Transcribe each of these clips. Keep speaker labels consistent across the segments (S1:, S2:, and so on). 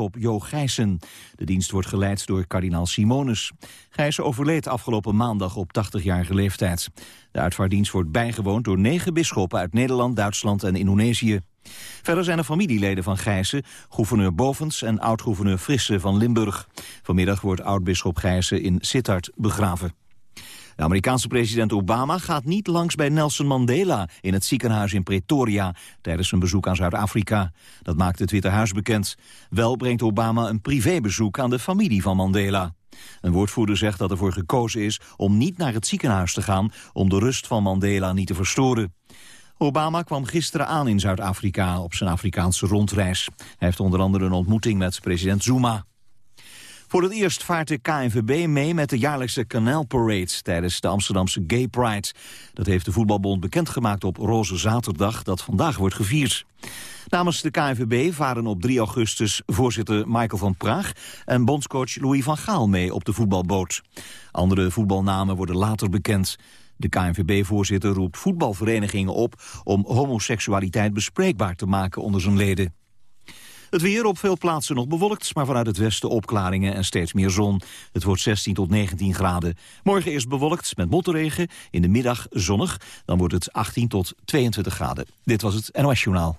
S1: Schop Jo Gijssen. De dienst wordt geleid door kardinaal Simonus. Gijssen overleed afgelopen maandag op 80-jarige leeftijd. De uitvaarddienst wordt bijgewoond door negen bisschoppen uit Nederland, Duitsland en Indonesië. Verder zijn er familieleden van Gijssen, gouverneur Bovens en oud-gouverneur Frisse van Limburg. Vanmiddag wordt oud-bisschop Gijssen in Sittard begraven. De Amerikaanse president Obama gaat niet langs bij Nelson Mandela in het ziekenhuis in Pretoria tijdens zijn bezoek aan Zuid-Afrika. Dat maakt het Witte Huis bekend. Wel brengt Obama een privébezoek aan de familie van Mandela. Een woordvoerder zegt dat ervoor gekozen is om niet naar het ziekenhuis te gaan om de rust van Mandela niet te verstoren. Obama kwam gisteren aan in Zuid-Afrika op zijn Afrikaanse rondreis. Hij heeft onder andere een ontmoeting met president Zuma. Voor het eerst vaart de KNVB mee met de jaarlijkse Canal Parade tijdens de Amsterdamse Gay Pride. Dat heeft de voetbalbond bekendgemaakt op Roze Zaterdag dat vandaag wordt gevierd. Namens de KNVB varen op 3 augustus voorzitter Michael van Praag en bondscoach Louis van Gaal mee op de voetbalboot. Andere voetbalnamen worden later bekend. De KNVB-voorzitter roept voetbalverenigingen op om homoseksualiteit bespreekbaar te maken onder zijn leden. Het weer op veel plaatsen nog bewolkt, maar vanuit het westen opklaringen en steeds meer zon. Het wordt 16 tot 19 graden. Morgen eerst bewolkt met motorregen, in de middag zonnig. Dan wordt het 18 tot 22 graden. Dit was het NOS Journaal.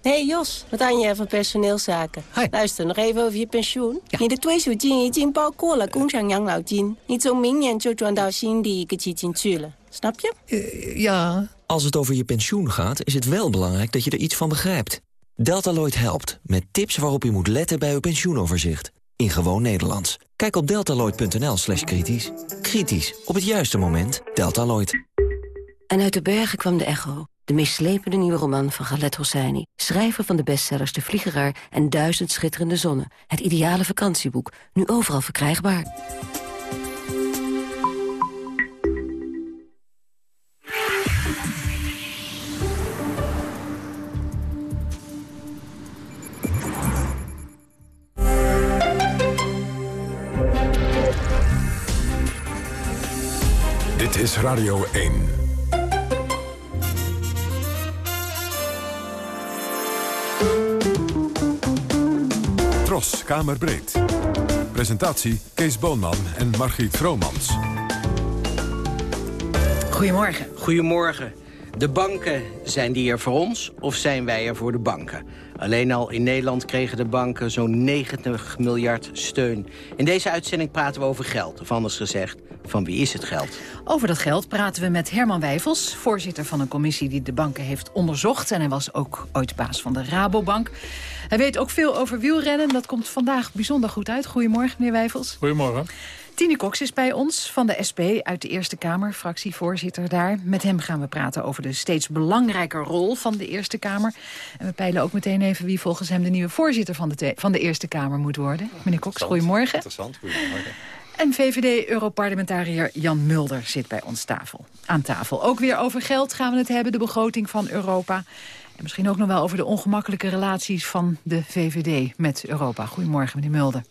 S2: Hey Jos, wat aan je van personeelszaken?
S3: Hi.
S2: Luister, nog even over je pensioen.
S3: Ja.
S2: 你的退休金已经包括了工厂养老金，你从明年就转到新的一个基金去了，snap je?
S3: Eh, ja.
S4: Als het over je pensioen gaat, is het wel belangrijk dat je er iets van begrijpt. Deltaloid helpt, met tips waarop u moet letten bij uw pensioenoverzicht. In gewoon Nederlands. Kijk op deltaloid.nl slash kritisch. Kritisch, op het juiste moment. Deltaloid.
S5: En uit de bergen kwam de echo. De meest slepende nieuwe roman van Galet Hosseini. Schrijver van de bestsellers De Vliegeraar en Duizend Schitterende Zonnen. Het ideale vakantieboek. Nu overal verkrijgbaar.
S6: Dit is Radio 1. Tros, Kamerbreed. Presentatie Kees Boonman en Margriet Vromans.
S3: Goedemorgen.
S7: Goedemorgen. De banken, zijn die er voor ons of zijn wij er voor de banken? Alleen al in Nederland kregen de banken zo'n 90 miljard steun. In deze uitzending praten we over geld, of anders gezegd, van wie is het geld?
S3: Over dat geld praten we met Herman Wijfels, voorzitter van een commissie die de banken heeft onderzocht. En hij was ook ooit baas van de Rabobank. Hij weet ook veel over wielrennen. Dat komt vandaag bijzonder goed uit. Goedemorgen, meneer Wijfels.
S8: Goedemorgen.
S3: Tine Cox is bij ons van de SP uit de Eerste Kamer, fractievoorzitter daar. Met hem gaan we praten over de steeds belangrijker rol van de Eerste Kamer. En we peilen ook meteen even wie volgens hem de nieuwe voorzitter van de, van de Eerste Kamer moet worden. Meneer Cox, goedemorgen.
S8: Interessant, goedemorgen.
S3: En VVD-europarlementariër Jan Mulder zit bij ons tafel. aan tafel. Ook weer over geld gaan we het hebben, de begroting van Europa. En misschien ook nog wel over de ongemakkelijke relaties van de VVD met Europa. Goedemorgen, meneer Mulder.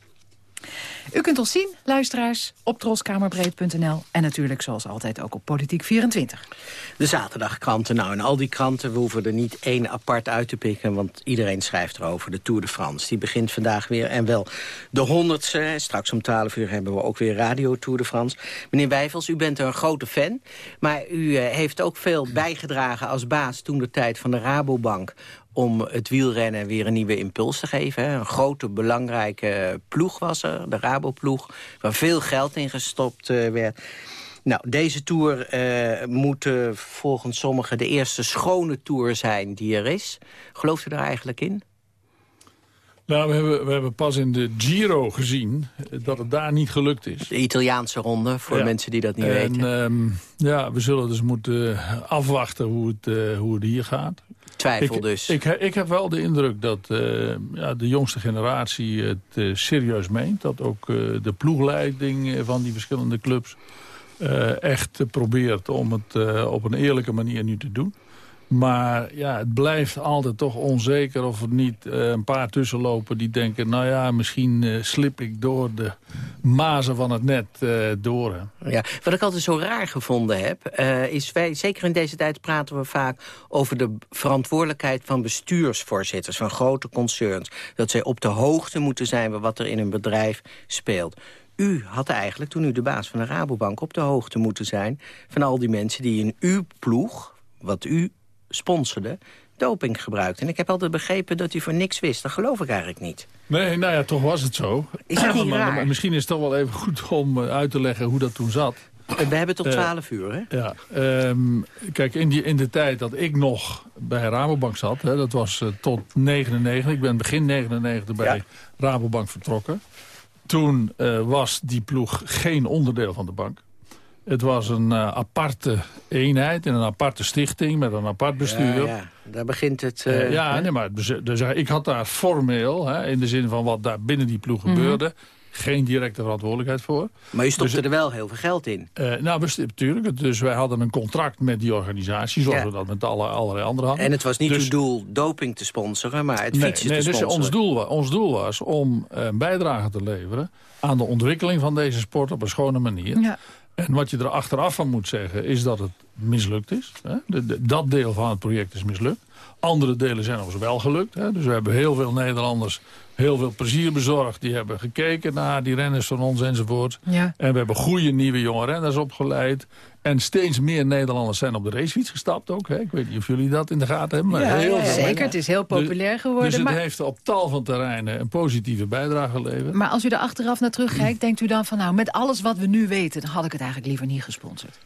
S3: U kunt ons zien, luisteraars, op troskamerbreed.nl... en natuurlijk zoals altijd ook op Politiek 24.
S7: De zaterdagkranten. Nou, en al die kranten, we hoeven er niet één apart uit te pikken... want iedereen schrijft erover. De Tour de France, die begint vandaag weer. En wel de honderdste. Straks om 12 uur hebben we ook weer Radio Tour de France. Meneer Wijfels, u bent een grote fan. Maar u eh, heeft ook veel bijgedragen als baas toen de tijd van de Rabobank om het wielrennen weer een nieuwe impuls te geven. Een grote, belangrijke ploeg was er, de Raboploeg... waar veel geld in gestopt eh, werd. Nou, deze tour eh, moet volgens sommigen de eerste schone tour zijn die er is. Gelooft u daar eigenlijk in?
S8: Nou, we hebben, we hebben pas in de Giro gezien eh, dat het daar niet gelukt is.
S7: De Italiaanse ronde, voor
S8: Ja.
S7: mensen die dat niet
S8: en,
S7: weten.
S8: ehm, ja, we zullen dus moeten afwachten hoe het, hoe het hier gaat.
S7: Twijfel
S8: ik,
S7: dus.
S8: Ik, ik heb wel de indruk dat eh, ja, de jongste generatie het eh, serieus meent. Dat ook eh, de ploegleiding van die verschillende clubs echt probeert om het op een eerlijke manier nu te doen. Maar ja, het blijft altijd toch onzeker of er niet uh, een paar tussenlopen die denken... nou ja, misschien uh, slip ik door de mazen van het net uh, door.
S7: Ja, wat ik altijd zo raar gevonden heb, is wij, zeker in deze tijd praten we vaak over de verantwoordelijkheid van bestuursvoorzitters van grote concerns. Dat zij op de hoogte moeten zijn van wat er in een bedrijf speelt. U had eigenlijk, toen u de baas van de Rabobank, op de hoogte moeten zijn... van al die mensen die in uw ploeg, wat u sponsorde, doping gebruikten. En ik heb altijd begrepen dat u voor niks wist. Dat geloof ik eigenlijk niet.
S8: Nee, nou ja, toch was het zo.
S7: Is dat niet raar?
S8: Misschien is het toch wel even goed om eh, uit te leggen hoe dat toen zat.
S7: We hebben tot 12 uur, hè?
S8: Ja. Um, kijk, in, die, in de tijd dat ik nog bij Rabobank zat... Hè, dat was uh, tot 99, ik ben begin 99 bij ja. Rabobank vertrokken. Toen uh, was die ploeg geen onderdeel van de bank. Het was een uh, aparte eenheid en een aparte stichting met een apart bestuur.
S7: Ja, ja. daar begint het... Uh,
S8: ja, nee, maar dus, ik had daar formeel, hè, in de zin van wat daar binnen die ploeg
S7: Mhm.
S8: gebeurde... Mm -hmm geen directe verantwoordelijkheid voor.
S7: Maar je stopte dus, er wel heel veel geld in.
S8: Uh, nou, natuurlijk. Dus wij hadden een contract met die organisatie... zoals ja. we dat met alle, allerlei anderen hadden.
S7: En het was niet
S8: dus,
S7: uw doel doping te sponsoren, maar het
S8: nee,
S7: fietsen
S8: nee,
S7: te
S8: dus
S7: sponsoren.
S8: Ons doel, ons doel was om een bijdrage te leveren... aan de ontwikkeling van deze sport op een schone manier.
S3: Ja.
S8: En wat je er achteraf van moet zeggen is dat het mislukt is. Hè? De, de, dat deel van het project is mislukt. Andere delen zijn ons wel gelukt. Hè? Dus we hebben heel veel Nederlanders heel veel plezier bezorgd. Die hebben gekeken naar die renners van ons enzovoort.
S3: Ja.
S8: En we hebben goede nieuwe jonge renners opgeleid. En steeds meer Nederlanders zijn op de racefiets gestapt ook. Hè? Ik weet niet of jullie dat in de gaten hebben. Maar
S3: ja,
S8: heel
S3: ja, zeker, het is heel populair geworden.
S8: Dus het
S3: maar...
S8: heeft op tal van terreinen een positieve bijdrage geleverd.
S3: Maar als u er achteraf naar terugkijkt, denkt u dan van... nou, met alles wat we nu weten, dan had ik het eigenlijk liever niet gesponsord.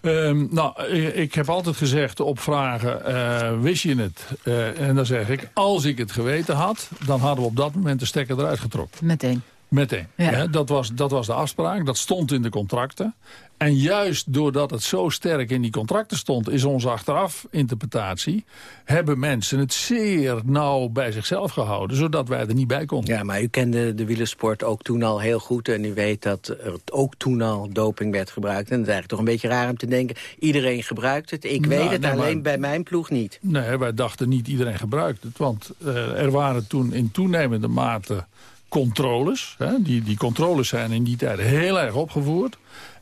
S8: Um, nou, ik heb altijd gezegd op vragen, uh, wist je het? Uh, en dan zeg ik, als ik het geweten had... dan hadden we op dat moment de stekker eruit getrokken.
S3: Meteen.
S8: Meteen.
S3: Ja.
S8: Ja, dat, was, dat was de afspraak, dat stond in de contracten. En juist doordat het zo sterk in die contracten stond... is onze achteraf interpretatie... hebben mensen het zeer nauw bij zichzelf gehouden... zodat wij er niet bij konden.
S7: Ja, maar u kende de wielersport ook toen al heel goed... en u weet dat er ook toen al doping werd gebruikt. En het is eigenlijk toch een beetje raar om te denken... iedereen gebruikt het, ik weet
S8: Nou,
S7: het,
S8: nee,
S7: alleen
S8: maar-
S7: bij mijn ploeg niet.
S8: Nee, wij dachten niet iedereen gebruikt het. Want eh, er waren toen in toenemende mate controles. Hè? Die, die controles zijn in die tijd heel erg opgevoerd.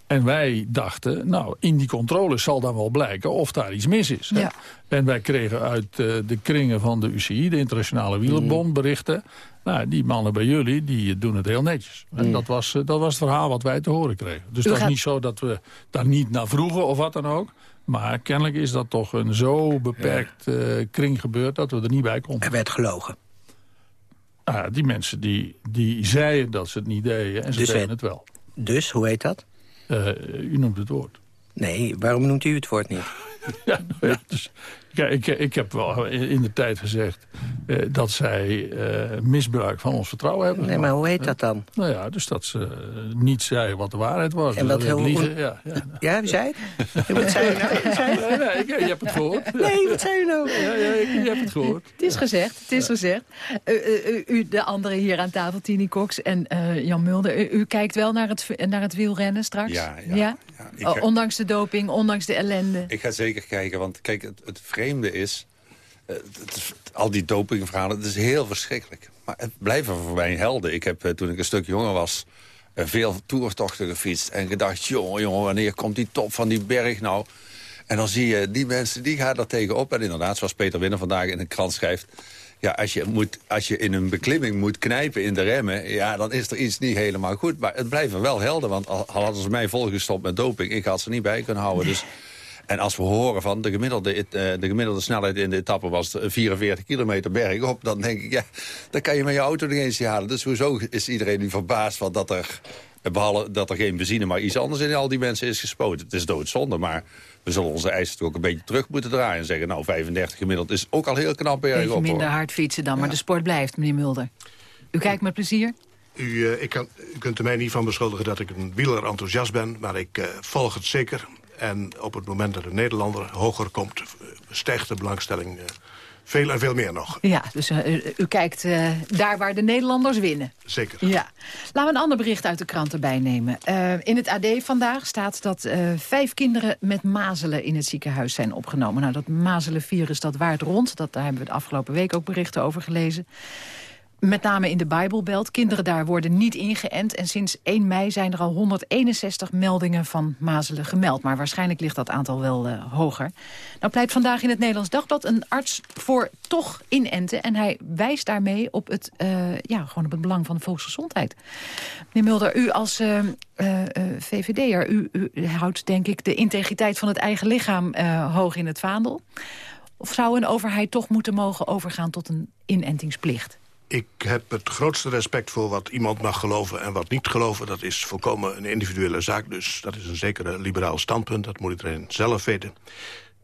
S8: En wij dachten, nou, in die controles zal dan wel blijken of daar iets mis is.
S3: Ja.
S8: En wij kregen uit eh, de kringen van de UCI, de Internationale Wielerbond, berichten... Nou, die mannen bij jullie, die doen het heel netjes. En dat, was, eh, dat was het verhaal wat wij te horen kregen. Dus
S3: U
S8: dat
S3: gaat-
S8: is niet zo dat we daar niet naar vroegen of wat dan ook. Maar kennelijk is dat toch een zo beperkt eh, kring gebeurd... dat we er niet bij konden.
S7: Er werd gelogen.
S8: Ah, die mensen die, die zeiden dat ze het niet deden en ze
S7: Dus
S8: deden
S7: het-
S8: wel.
S7: Dus, hoe heet dat?
S8: Eh, u noemt het woord.
S7: Nee, waarom noemt u het woord niet?
S8: Ja, nou ja, dus, kijk, ik, ik heb wel in de tijd gezegd eh, dat zij eh, misbruik van ons vertrouwen hebben
S7: Nee,
S8: gemaakt.
S7: maar hoe heet dat dan?
S8: Nou ja, dus dat ze eh, niet zeiden wat de waarheid was.
S7: En
S8: Dus
S7: wat
S8: dat
S7: heel-
S8: liegen, ja, ja.
S7: Ja, u zei het? Wat zei u nou? Zei?
S8: Nee, nee, ik- je hebt het gehoord.
S7: Nee, wat zei u nou?
S8: Ja, ja, ik- je hebt het gehoord.
S3: Het is gezegd, het is gezegd. U, u, u, de anderen hier aan tafel, Tini Cox en eh, Jan Mulder... U, u kijkt wel naar het, naar het wielrennen straks?
S9: Ja, ja, ja. Ik
S3: Oh,
S9: ga-
S3: ondanks de doping, ondanks de ellende.
S9: Ik ga zeker kijken, want kijk, het, het eh, is- al die dopingverhalen, het is heel verschrikkelijk. Maar het blijven voor mij helden. Ik heb, eh, toen ik een stuk jonger was, eh, veel toertochten gefietst... en gedacht, jongen, jongen, wanneer komt die top van die berg nou? En dan zie je, die mensen, die gaan daar tegenop. En inderdaad, zoals Peter Winner vandaag in de krant schrijft... Ja, als je, moet, als je in een beklimming moet knijpen in de remmen... ja, dan is er iets niet helemaal goed. Maar het blijven wel helden, want al hadden ze mij volgestopt met doping... ik had ze niet bij kunnen houden. Dus, en als we horen van de gemiddelde, eh, de gemiddelde snelheid in de etappe was 44 kilometer bergop... dan denk ik, ja, dan kan je met je auto nog eens halen. Dus hoezo is iedereen nu verbaasd van dat er... Behalve dat er geen benzine, maar iets anders in al die mensen is gespoten. Het is doodzonde, maar we zullen onze eisen toch ook een beetje terug moeten draaien. En zeggen, nou, 35 gemiddeld is ook al heel knap
S3: Beetje
S9: bergop.
S3: minder
S9: hoor.
S3: hard fietsen dan, maar de sport blijft, meneer Mulder. U kijkt met plezier?
S10: U, eh, ik kan, u kunt er mij niet van beschuldigen dat ik een wielerenthousiast ben, maar ik eh, volg het zeker. En op het moment dat een Nederlander hoger komt... stijgt de belangstelling veel en veel meer nog.
S3: Ja, dus u, u, kijkt daar waar de Nederlanders winnen.
S10: Zeker.
S3: Ja. Laten we een ander bericht uit de krant erbij nemen. in het AD vandaag staat dat vijf kinderen met mazelen in het ziekenhuis zijn opgenomen. Nou, dat mazelenvirus dat waart rond. Dat, daar hebben we de afgelopen week ook berichten over gelezen. Met name in de Bijbelbelt. Kinderen daar worden niet ingeënt. En sinds 1 mei zijn er al 161 meldingen van mazelen gemeld. Maar waarschijnlijk ligt dat aantal wel uh, hoger. Nou pleit vandaag in het Nederlands Dagblad een arts voor toch inenten. En hij wijst daarmee op het, uh, ja, gewoon op het belang van de volksgezondheid. Meneer Mulder, u als uh, VVD'er, u, u, houdt denk ik de integriteit van het eigen lichaam hoog in het vaandel. Of zou een overheid toch moeten mogen overgaan tot een inentingsplicht?
S10: Ik heb het grootste respect voor wat iemand mag geloven en wat niet geloven. Dat is volkomen een individuele zaak. Dus dat is een zekere liberaal standpunt. Dat moet iedereen zelf weten.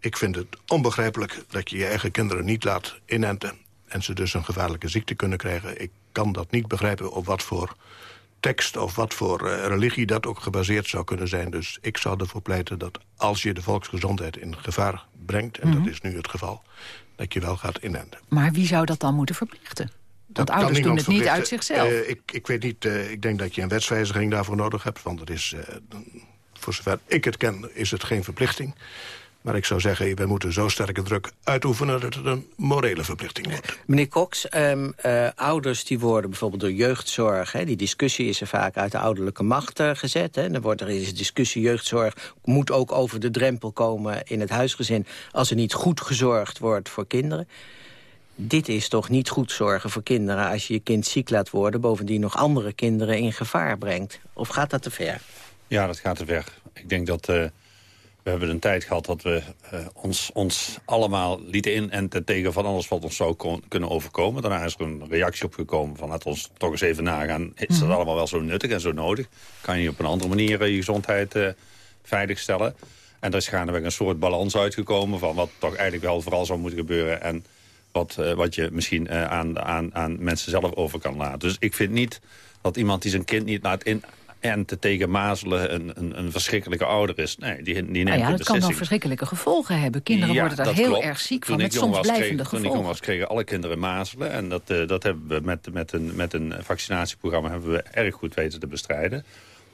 S10: Ik vind het onbegrijpelijk dat je je eigen kinderen niet laat inenten... en ze dus een gevaarlijke ziekte kunnen krijgen. Ik kan dat niet begrijpen op wat voor tekst of wat voor uh, religie dat ook gebaseerd zou kunnen zijn. Dus ik zou ervoor pleiten dat als je de volksgezondheid in gevaar brengt... en dat mhm. is nu het geval, dat je wel gaat inenten.
S3: Maar wie zou dat dan moeten verplichten? Want ouders doen het niet uit zichzelf.
S10: Uh, ik, ik weet niet, uh, ik denk dat je een wetswijziging daarvoor nodig hebt. Want het is, uh, voor zover ik het ken, is het geen verplichting. Maar ik zou zeggen, we moeten zo sterke druk uitoefenen... dat het een morele verplichting wordt.
S7: Meneer Cox, um, uh, ouders die worden bijvoorbeeld door jeugdzorg... Hè, die discussie is er vaak uit de ouderlijke macht uh, gezet. Hè, dan wordt er is discussie, jeugdzorg moet ook over de drempel komen in het huisgezin... als er niet goed gezorgd wordt voor kinderen dit is toch niet goed zorgen voor kinderen... als je je kind ziek laat worden... bovendien nog andere kinderen in gevaar brengt? Of gaat dat te ver?
S9: Ja, dat gaat te ver. Ik denk dat... Uh, we hebben een tijd gehad dat we uh, ons, ons allemaal lieten in... en ten tegen van alles wat ons zou kunnen overkomen. Daarna is er een reactie opgekomen van... laten we ons toch eens even nagaan. Is dat mhm. allemaal wel zo nuttig en zo nodig? Kan je op een andere manier uh, je gezondheid veiligstellen? En er is gaandeweg een soort balans uitgekomen... van wat toch eigenlijk wel vooral zou moeten gebeuren... en wat, uh, wat je misschien uh, aan, aan, aan mensen zelf over kan laten. Dus ik vind niet dat iemand die zijn kind niet laat in en te tegen mazelen een, een, een, verschrikkelijke ouder is. Nee, die, die neemt nou
S3: ja, dat kan dan verschrikkelijke gevolgen hebben. Kinderen worden daar heel erg ziek van, met soms blijvende kreeg, gevolgen.
S9: Toen ik jong was, kregen alle kinderen mazelen. En dat, uh, dat hebben we met, met, een, met een vaccinatieprogramma hebben we erg goed weten te bestrijden.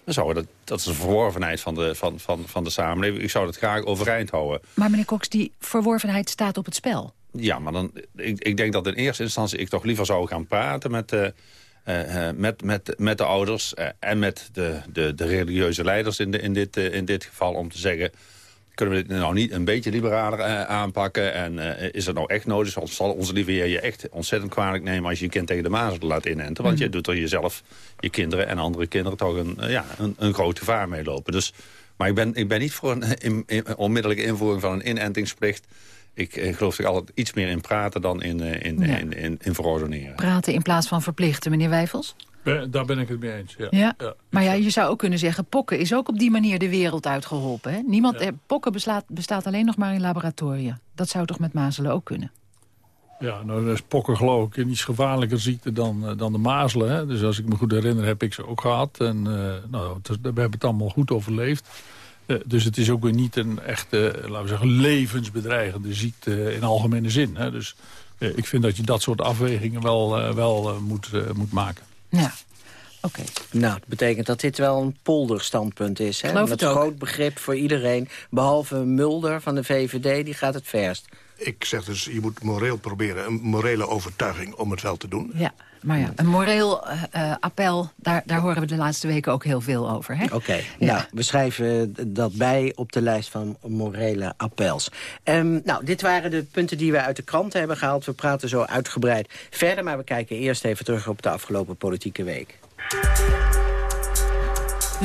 S9: Dan dat, dat is een verworvenheid van de, van, van, van de samenleving. Ik zou dat graag overeind houden.
S3: Maar meneer Cox, die verworvenheid staat op het spel.
S9: Ja, maar dan, ik, ik denk dat in eerste instantie ik toch liever zou gaan praten met, uh, uh, met, met, met de ouders uh, en met de, de, de religieuze leiders in, de, in, dit, in dit geval om te zeggen... kunnen we dit nou niet een beetje liberaler aanpakken en is het nou echt nodig? Of zal onze lieve je echt ontzettend kwalijk nemen als je je kind tegen de mazelen laat inenten? Want mm. je doet er jezelf, je kinderen en andere kinderen toch een, ja, een, een groot gevaar mee lopen. Dus, maar ik ben, ik ben niet voor een in, in, onmiddellijke invoering van een inentingsplicht ik eh, geloof ik altijd iets meer in praten dan in, uh, in, in, in, in, verordoneren.
S3: Praten in plaats van verplichten, meneer Wijfels?
S8: daar ben ik het mee eens, ja.
S3: ja? ja maar ja, je zou ook kunnen zeggen, pokken is ook op die manier de wereld uitgeholpen. Hè? Niemand, eh, pokken bestaat, bestaat alleen nog maar in laboratoria. Dat zou toch met mazelen ook kunnen?
S8: Ja, nou is pokken geloof ik een iets gevaarlijker ziekte dan, uh, dan de mazelen. Hè? Dus als ik me goed herinner heb ik ze ook gehad. En uh, nou, we hebben het allemaal goed overleefd. Eh, dus het is ook weer niet een echte, laten we zeggen, levensbedreigende ziekte in algemene zin. Hè. Dus eh, ik vind dat je dat soort afwegingen wel, uh, wel moet, moet maken.
S3: Ja. Oké.
S7: Nou, dat betekent dat dit wel een polderstandpunt is. Hè? Met groot begrip voor iedereen. Behalve Mulder van de VVD, die gaat het verst.
S10: Ik zeg dus, je moet moreel proberen. Een morele overtuiging om het wel te doen.
S3: Ja. Maar ja, een moreel uh, appel, daar, daar horen we de laatste weken ook heel veel over.
S7: Oké, nou, we schrijven dat bij op de lijst van morele appels. Um, nou, dit waren de punten die we uit de krant hebben gehaald. We praten zo uitgebreid verder, maar we kijken eerst even terug op de afgelopen politieke week.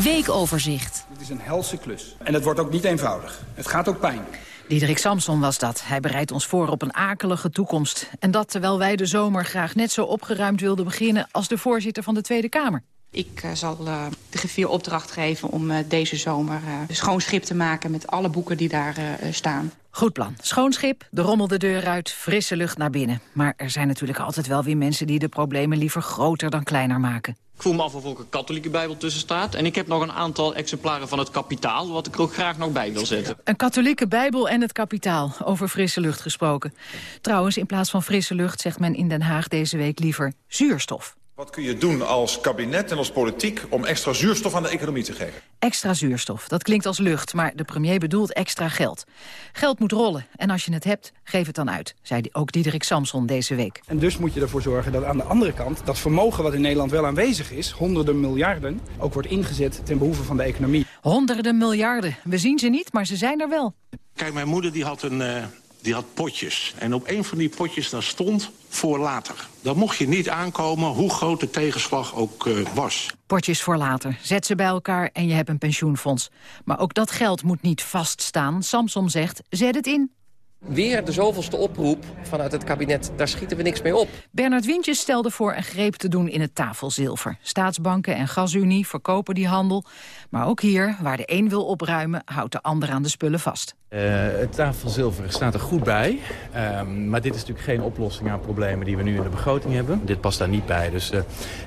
S11: Weekoverzicht.
S12: Het is een helse klus. En het wordt ook niet eenvoudig. Het gaat ook pijn.
S3: Diederik Samson was dat. Hij bereidt ons voor op een akelige toekomst. En dat terwijl wij de zomer graag net zo opgeruimd wilden beginnen... als de voorzitter van de Tweede Kamer.
S13: Ik uh, zal uh, de griffier opdracht geven om uh, deze zomer schoon schip te maken... met alle boeken die daar staan.
S3: Goed plan. Schoon schip, de rommel de deur uit, frisse lucht naar binnen. Maar er zijn natuurlijk altijd wel weer mensen die de problemen liever groter dan kleiner maken.
S14: Ik voel me af of ook een katholieke bijbel tussen staat. En ik heb nog een aantal exemplaren van het kapitaal... wat ik er ook graag nog bij wil zetten.
S3: Een katholieke bijbel en het kapitaal, over frisse lucht gesproken. Trouwens, in plaats van frisse lucht zegt men in Den Haag deze week liever zuurstof.
S15: Wat kun je doen als kabinet en als politiek om extra zuurstof aan de economie te geven?
S3: Extra zuurstof, dat klinkt als lucht, maar de premier bedoelt extra geld. Geld moet rollen en als je het hebt, geef het dan uit, zei ook Diederik Samson deze week.
S12: En dus moet je ervoor zorgen dat aan de andere kant dat vermogen wat in Nederland wel aanwezig is, honderden miljarden, ook wordt ingezet ten behoeve van de economie.
S3: Honderden miljarden, we zien ze niet, maar ze zijn er wel.
S16: Kijk, mijn moeder die had een... Uh die had potjes. En op een van die potjes daar stond voor later. Dan mocht je niet aankomen, hoe groot de tegenslag ook uh, was.
S3: Potjes voor later. Zet ze bij elkaar en je hebt een pensioenfonds. Maar ook dat geld moet niet vaststaan. Samsom zegt, zet het in.
S17: Weer de zoveelste oproep vanuit het kabinet. Daar schieten we niks mee op.
S3: Bernard Wintjes stelde voor een greep te doen in het tafelzilver. Staatsbanken en gasunie verkopen die handel. Maar ook hier, waar de een wil opruimen, houdt de ander aan de spullen vast.
S18: Uh, het tafelzilver staat er goed bij. Um, maar dit is natuurlijk geen oplossing aan problemen die we nu in de begroting hebben. Dit past daar niet bij. Dus uh,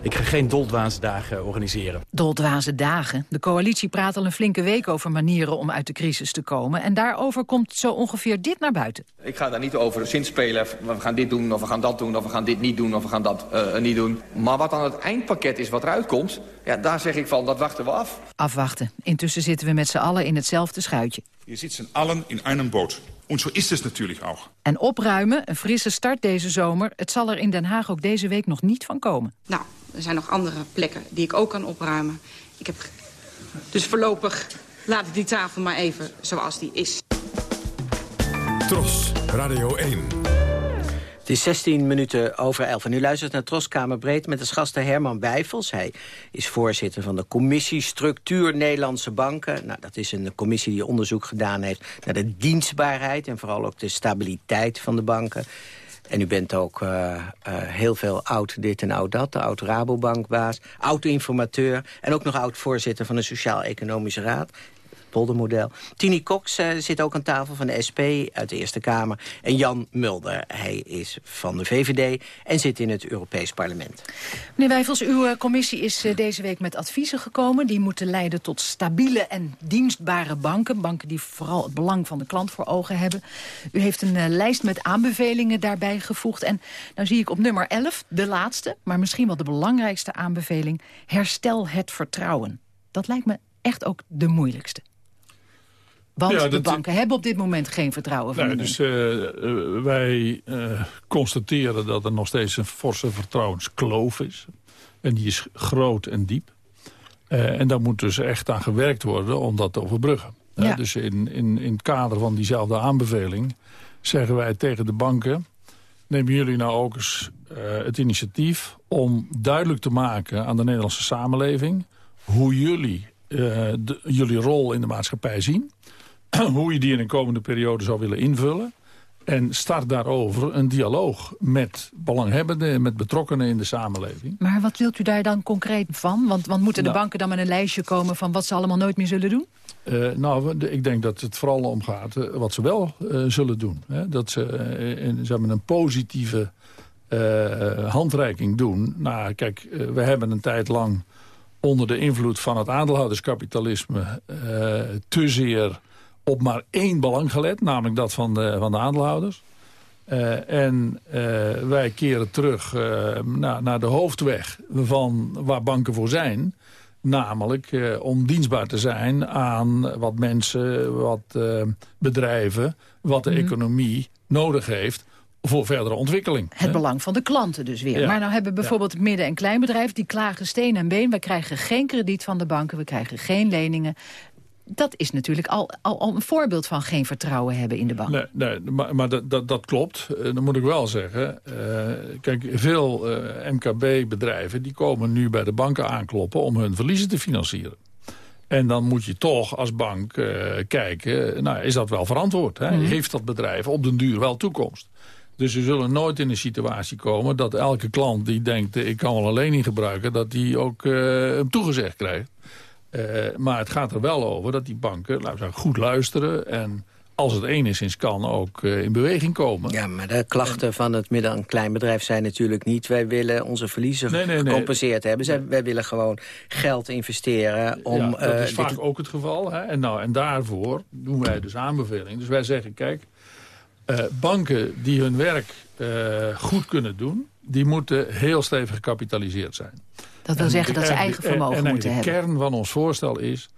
S18: ik ga geen doldwaze dagen organiseren.
S3: Doldwaze dagen? De coalitie praat al een flinke week over manieren om uit de crisis te komen. En daarover komt zo ongeveer dit naar buiten.
S19: Ik ga daar niet over zinspelen. We gaan dit doen, of we gaan dat doen, of we gaan dit niet doen, of we gaan dat uh, niet doen. Maar wat dan het eindpakket is wat eruit komt... Ja, daar zeg ik van, dat wachten we af.
S3: Afwachten. Intussen zitten we met z'n allen in hetzelfde schuitje.
S15: Je zit z'n allen in een boot. En zo is het natuurlijk ook.
S3: En opruimen, een frisse start deze zomer... het zal er in Den Haag ook deze week nog niet van komen.
S13: Nou, er zijn nog andere plekken die ik ook kan opruimen. Ik heb... Dus voorlopig laat ik die tafel maar even zoals die is.
S6: Tros, Radio 1.
S7: Het is 16 minuten over 11 en u luistert naar Troskamer Breed met als gasten Herman Wijfels. Hij is voorzitter van de commissie Structuur Nederlandse Banken. Nou, dat is een commissie die onderzoek gedaan heeft naar de dienstbaarheid... en vooral ook de stabiliteit van de banken. En u bent ook uh, uh, heel veel oud dit en oud dat. De oud-Rabobankbaas, oud-informateur... en ook nog oud-voorzitter van de Sociaal-Economische Raad poldermodel. Tini Cox uh, zit ook aan tafel van de SP uit de Eerste Kamer. En Jan Mulder, hij is van de VVD en zit in het Europees Parlement.
S3: Meneer Wijfels, uw uh, commissie is uh, deze week met adviezen gekomen. Die moeten leiden tot stabiele en dienstbare banken. Banken die vooral het belang van de klant voor ogen hebben. U heeft een lijst met aanbevelingen daarbij gevoegd. En nou zie ik op nummer 11, de laatste, maar misschien wel de belangrijkste aanbeveling. Herstel het vertrouwen. Dat lijkt me echt ook de moeilijkste. Want ja, de banken hebben op dit moment geen vertrouwen van
S8: nee, Dus uh, wij uh, constateren dat er nog steeds een forse vertrouwenskloof is. En die is groot en diep. Uh, en daar moet dus echt aan gewerkt worden om dat te overbruggen. Ja. Dus in, in, in het kader van diezelfde aanbeveling zeggen wij tegen de banken... nemen jullie nou ook eens het initiatief om duidelijk te maken aan de Nederlandse samenleving... hoe jullie de, jullie rol in de maatschappij zien... hoe je die in een komende periode zou willen invullen. En start daarover een dialoog met belanghebbenden... en met betrokkenen in de samenleving.
S3: Maar wat wilt u daar dan concreet van? Want, want moeten de nou. banken dan met een lijstje komen... van wat ze allemaal nooit meer zullen doen?
S8: Uh, nou, ik denk dat het vooral om gaat uh, wat ze wel uh, zullen doen. Hè? Dat ze, in, ze hebben een positieve handreiking doen. Nou, kijk, we hebben een tijd lang onder de invloed van het aandeelhouderskapitalisme... te zeer op maar één belang gelet, namelijk dat van de, van de aandeelhouders. Uh, en uh, wij keren terug uh, naar, naar de hoofdweg van waar banken voor zijn. Namelijk om dienstbaar te zijn aan wat mensen, wat bedrijven... wat de mm. economie nodig heeft voor verdere ontwikkeling.
S3: Het hè? belang van de klanten dus weer. Ja. Maar nou hebben bijvoorbeeld het midden- en kleinbedrijf... die klagen steen en been. We krijgen geen krediet van de banken, we krijgen geen leningen dat is natuurlijk al, al, al, een voorbeeld van geen vertrouwen hebben in de bank.
S8: Nee, nee maar, maar dat, dat, dat klopt. Uh, dan moet ik wel zeggen. Uh, kijk, veel uh, eh, MKB-bedrijven die komen nu bij de banken aankloppen... om hun verliezen te financieren. En dan moet je toch als bank kijken, nou, is dat wel verantwoord? Hè? Mm -hmm. Heeft dat bedrijf op den duur wel toekomst? Dus we zullen nooit in een situatie komen dat elke klant die denkt... ik kan wel een lening gebruiken, dat die ook hem toegezegd krijgt. Uh, maar het gaat er wel over dat die banken laten zeggen, goed luisteren... en als het enigszins kan, ook uh, in beweging komen.
S7: Ja, maar de klachten van het midden- en kleinbedrijf zijn natuurlijk niet... wij willen onze verliezen nee, nee, gecompenseerd hebben. Zij, wij willen gewoon geld investeren om... Ja,
S8: dat is vaak ook het geval. Hè? En, nou, en daarvoor doen wij dus aanbeveling. Dus wij zeggen, kijk, banken die hun werk goed kunnen doen... die moeten heel stevig gecapitaliseerd zijn.
S3: Dat wil zeggen dat ze eigen vermogen
S8: en,
S3: moeten hebben.
S8: de kern van ons voorstel is...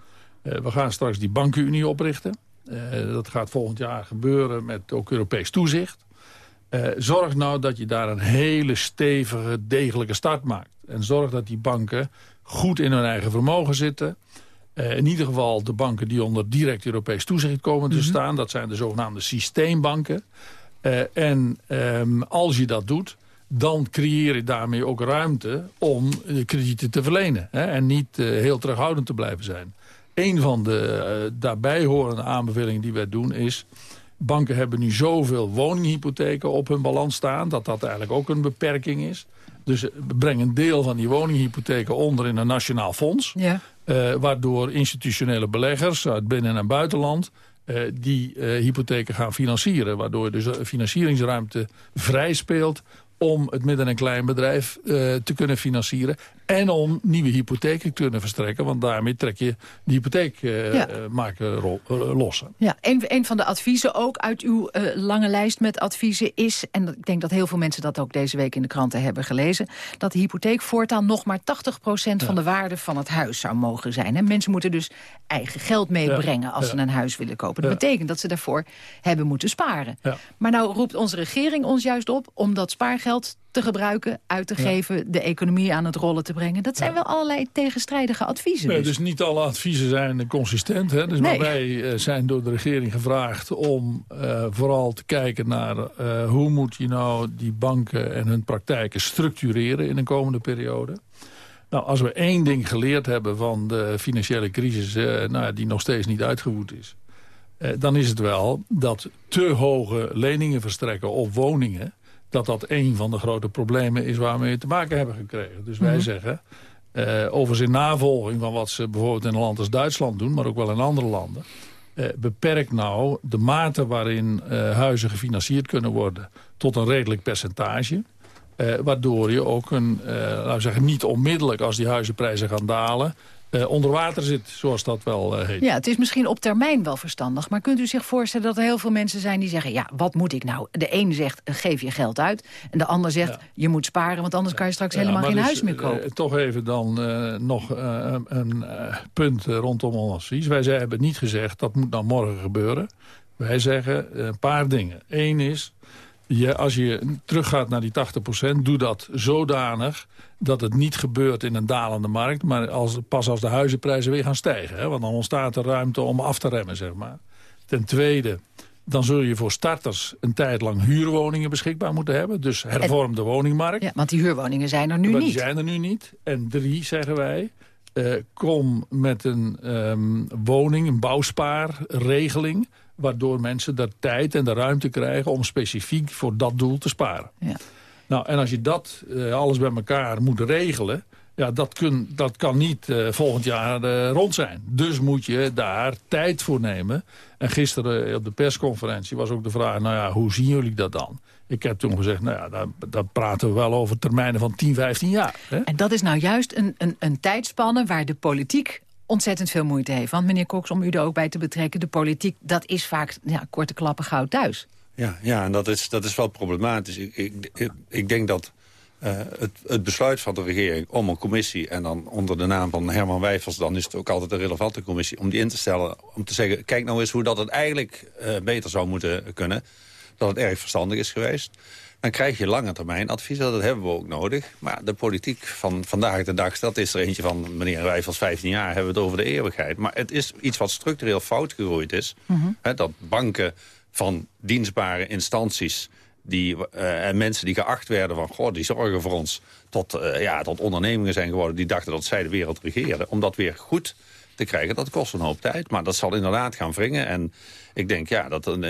S8: Uh, we gaan straks die bankenunie oprichten. Uh, dat gaat volgend jaar gebeuren met ook Europees toezicht. Uh, zorg nou dat je daar een hele stevige, degelijke start maakt. En zorg dat die banken goed in hun eigen vermogen zitten. in ieder geval de banken die onder direct Europees toezicht komen te mm -hmm. staan. Dat zijn de zogenaamde systeembanken. en um, als je dat doet, dan creëer je daarmee ook ruimte om kredieten te verlenen. Hè, en niet uh, heel terughoudend te blijven zijn. Een van de uh, daarbij horende aanbevelingen die wij doen is... banken hebben nu zoveel woninghypotheken op hun balans staan... dat dat eigenlijk ook een beperking is. Dus breng een deel van die woninghypotheken onder in een nationaal fonds. Ja. Uh, waardoor institutionele beleggers uit binnen- en buitenland... Uh, die uh, hypotheken gaan financieren. Waardoor dus financieringsruimte vrij speelt om het midden- en kleinbedrijf uh, te kunnen financieren. En om nieuwe hypotheken te kunnen verstrekken. Want daarmee trek je de hypotheekmaker uh, ja. los.
S3: Ja, een, een van de adviezen ook uit uw lange lijst met adviezen is... en ik denk dat heel veel mensen dat ook deze week in de kranten hebben gelezen... dat de hypotheek voortaan nog maar 80% ja. van de waarde van het huis zou mogen zijn. En mensen moeten dus eigen geld meebrengen ja. als ze een huis willen kopen. Dat betekent dat ze daarvoor hebben moeten sparen. Maar nou roept onze regering ons juist op om dat spaargeld te gebruiken, uit te geven, de economie aan het rollen te brengen. Dat zijn wel allerlei tegenstrijdige adviezen.
S8: Nee, dus. dus niet alle adviezen zijn consistent. Hè? Dus nee. wij uh, zijn door de regering gevraagd om uh, vooral te kijken naar uh, hoe moet je nou die banken en hun praktijken structureren in de komende periode. Nou, als we één ding geleerd hebben van de financiële crisis, nou, die nog steeds niet uitgewoed is, dan is het wel dat te hoge leningen verstrekken op woningen dat dat een van de grote problemen is waar we te maken hebben gekregen. Dus wij mm -hmm. zeggen, uh, overigens in navolging van wat ze bijvoorbeeld in een land als Duitsland doen... maar ook wel in andere landen... Uh, beperk nou de mate waarin uh, huizen gefinancierd kunnen worden... tot een redelijk percentage... waardoor je ook een, laten we zeggen, niet onmiddellijk als die huizenprijzen gaan dalen uh, onder water zit, zoals dat wel uh, heet.
S3: Ja, het is misschien op termijn wel verstandig. Maar kunt u zich voorstellen dat er heel veel mensen zijn die zeggen... ja, wat moet ik nou? De een zegt, geef je geld uit. En de ander zegt, ja. je moet sparen... want anders kan je straks ja, helemaal geen dus, huis meer kopen.
S8: Uh, toch even dan nog een punt rondom ons advies. Wij hebben niet gezegd, dat moet nou morgen gebeuren. Wij zeggen een paar dingen. Eén is, je, als je teruggaat naar die 80%, doe dat zodanig dat het niet gebeurt in een dalende markt... maar als, pas als de huizenprijzen weer gaan stijgen. Hè? Want dan ontstaat er ruimte om af te remmen, zeg maar. Ten tweede, dan zul je voor starters een tijd lang huurwoningen beschikbaar moeten hebben. Dus hervorm de woningmarkt.
S3: Ja, want die huurwoningen zijn er nu
S8: maar
S3: niet.
S8: Die zijn er nu niet. En drie, zeggen wij, uh, kom met een um, woning, een bouwspaarregeling waardoor mensen de tijd en de ruimte krijgen... om specifiek voor dat doel te sparen. Ja. Nou, en als je dat uh, alles bij elkaar moet regelen... Ja, dat, kun, dat kan niet uh, volgend jaar uh, rond zijn. Dus moet je daar tijd voor nemen. En gisteren op de persconferentie was ook de vraag... nou ja, hoe zien jullie dat dan? Ik heb toen gezegd, nou ja, daar, daar praten we wel over termijnen van 10, 15 jaar. Hè?
S3: En dat is nou juist een, een, een tijdspanne waar de politiek ontzettend veel moeite heeft. Want meneer Cox, om u er ook bij te betrekken... de politiek, dat is vaak ja, korte klappen goud thuis.
S9: Ja, ja en dat is, dat is wel problematisch. Ik, ik, ik denk dat uh, het, het besluit van de regering om een commissie... en dan onder de naam van Herman Wijfels... dan is het ook altijd een relevante commissie... om die in te stellen, om te zeggen... kijk nou eens hoe dat het eigenlijk uh, beter zou moeten kunnen. Dat het erg verstandig is geweest. Dan krijg je lange termijn advies, dat hebben we ook nodig. Maar de politiek van vandaag de dag, dat is er eentje van meneer Wijfels 15 jaar... hebben we het over de eeuwigheid. Maar het is iets wat structureel fout gegroeid is. Mm -hmm. He, dat banken van dienstbare instanties die, uh, en mensen die geacht werden van... goh, die zorgen voor ons, tot, uh, ja, tot ondernemingen zijn geworden... die dachten dat zij de wereld regeerden. Om dat weer goed te krijgen. Dat kost een hoop tijd, maar dat zal inderdaad gaan wringen. En ik denk, ja, dat, u,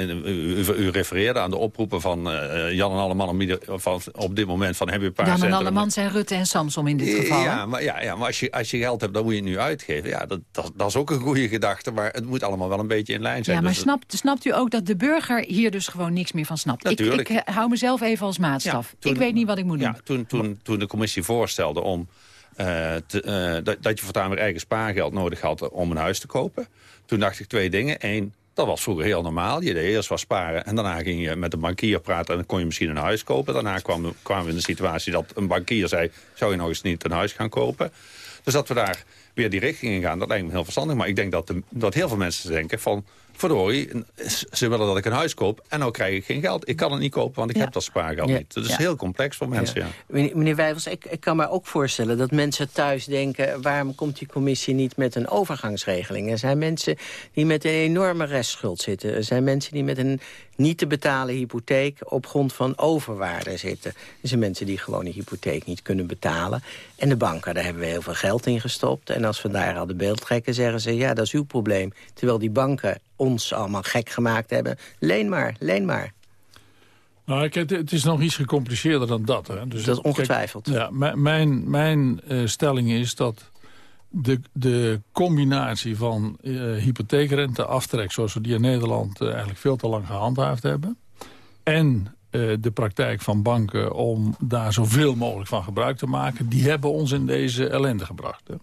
S9: u refereerde aan de oproepen van uh, Jan en Alleman van, op dit moment van heb je een paar
S3: Jan en Alleman zijn Rutte en Samsom in dit geval.
S9: Ja, maar, ja, ja, maar als, je, als je geld hebt, dan moet je het nu uitgeven. Ja, dat, dat, dat is ook een goede gedachte, maar het moet allemaal wel een beetje in lijn zijn.
S3: Ja, maar
S9: dus
S3: snapt, snapt u ook dat de burger hier dus gewoon niks meer van snapt?
S9: Natuurlijk.
S3: Ik, ik hou mezelf even als maatstaf. ik weet niet wat ik moet doen.
S9: Ja, toen, toen, toen de commissie voorstelde om te, uh, dat, dat je voortaan weer eigen spaargeld nodig had om een huis te kopen. Toen dacht ik twee dingen. Eén, dat was vroeger heel normaal. Je deed eerst wat sparen en daarna ging je met een bankier praten... en dan kon je misschien een huis kopen. Daarna kwamen, we in de situatie dat een bankier zei... zou je nog eens niet een huis gaan kopen? Dus dat we daar weer die richting in gaan, dat lijkt me heel verstandig. Maar ik denk dat, dat heel veel mensen denken van verdorie, ze willen dat ik een huis koop en nou krijg ik geen geld. Ik kan het niet kopen, want ik heb dat spaargeld niet. Dat is heel complex voor mensen, ja.
S7: Meneer Wijvels, ik, ik kan me ook voorstellen dat mensen thuis denken... waarom komt die commissie niet met een overgangsregeling? Er zijn mensen die met een enorme restschuld zitten. Er zijn mensen die met een niet te betalen hypotheek op grond van overwaarde zitten. Er zijn mensen die gewoon een hypotheek niet kunnen betalen. En de banken, daar hebben we heel veel geld in gestopt. En als we daar al de beeld trekken, zeggen ze... ja, dat is uw probleem. Terwijl die banken ons allemaal gek gemaakt hebben. Leen maar, leen maar.
S8: Nou, kijk, het is nog iets gecompliceerder dan dat. Hè.
S7: Dus dat is ongetwijfeld.
S8: ja, mijn mijn uh, stelling is dat de, de combinatie van uh, hypotheekrente aftrek... zoals we die in Nederland uh, eigenlijk veel te lang gehandhaafd hebben... en de praktijk van banken om daar zoveel mogelijk van gebruik te maken... die hebben ons in deze ellende gebracht. Hè.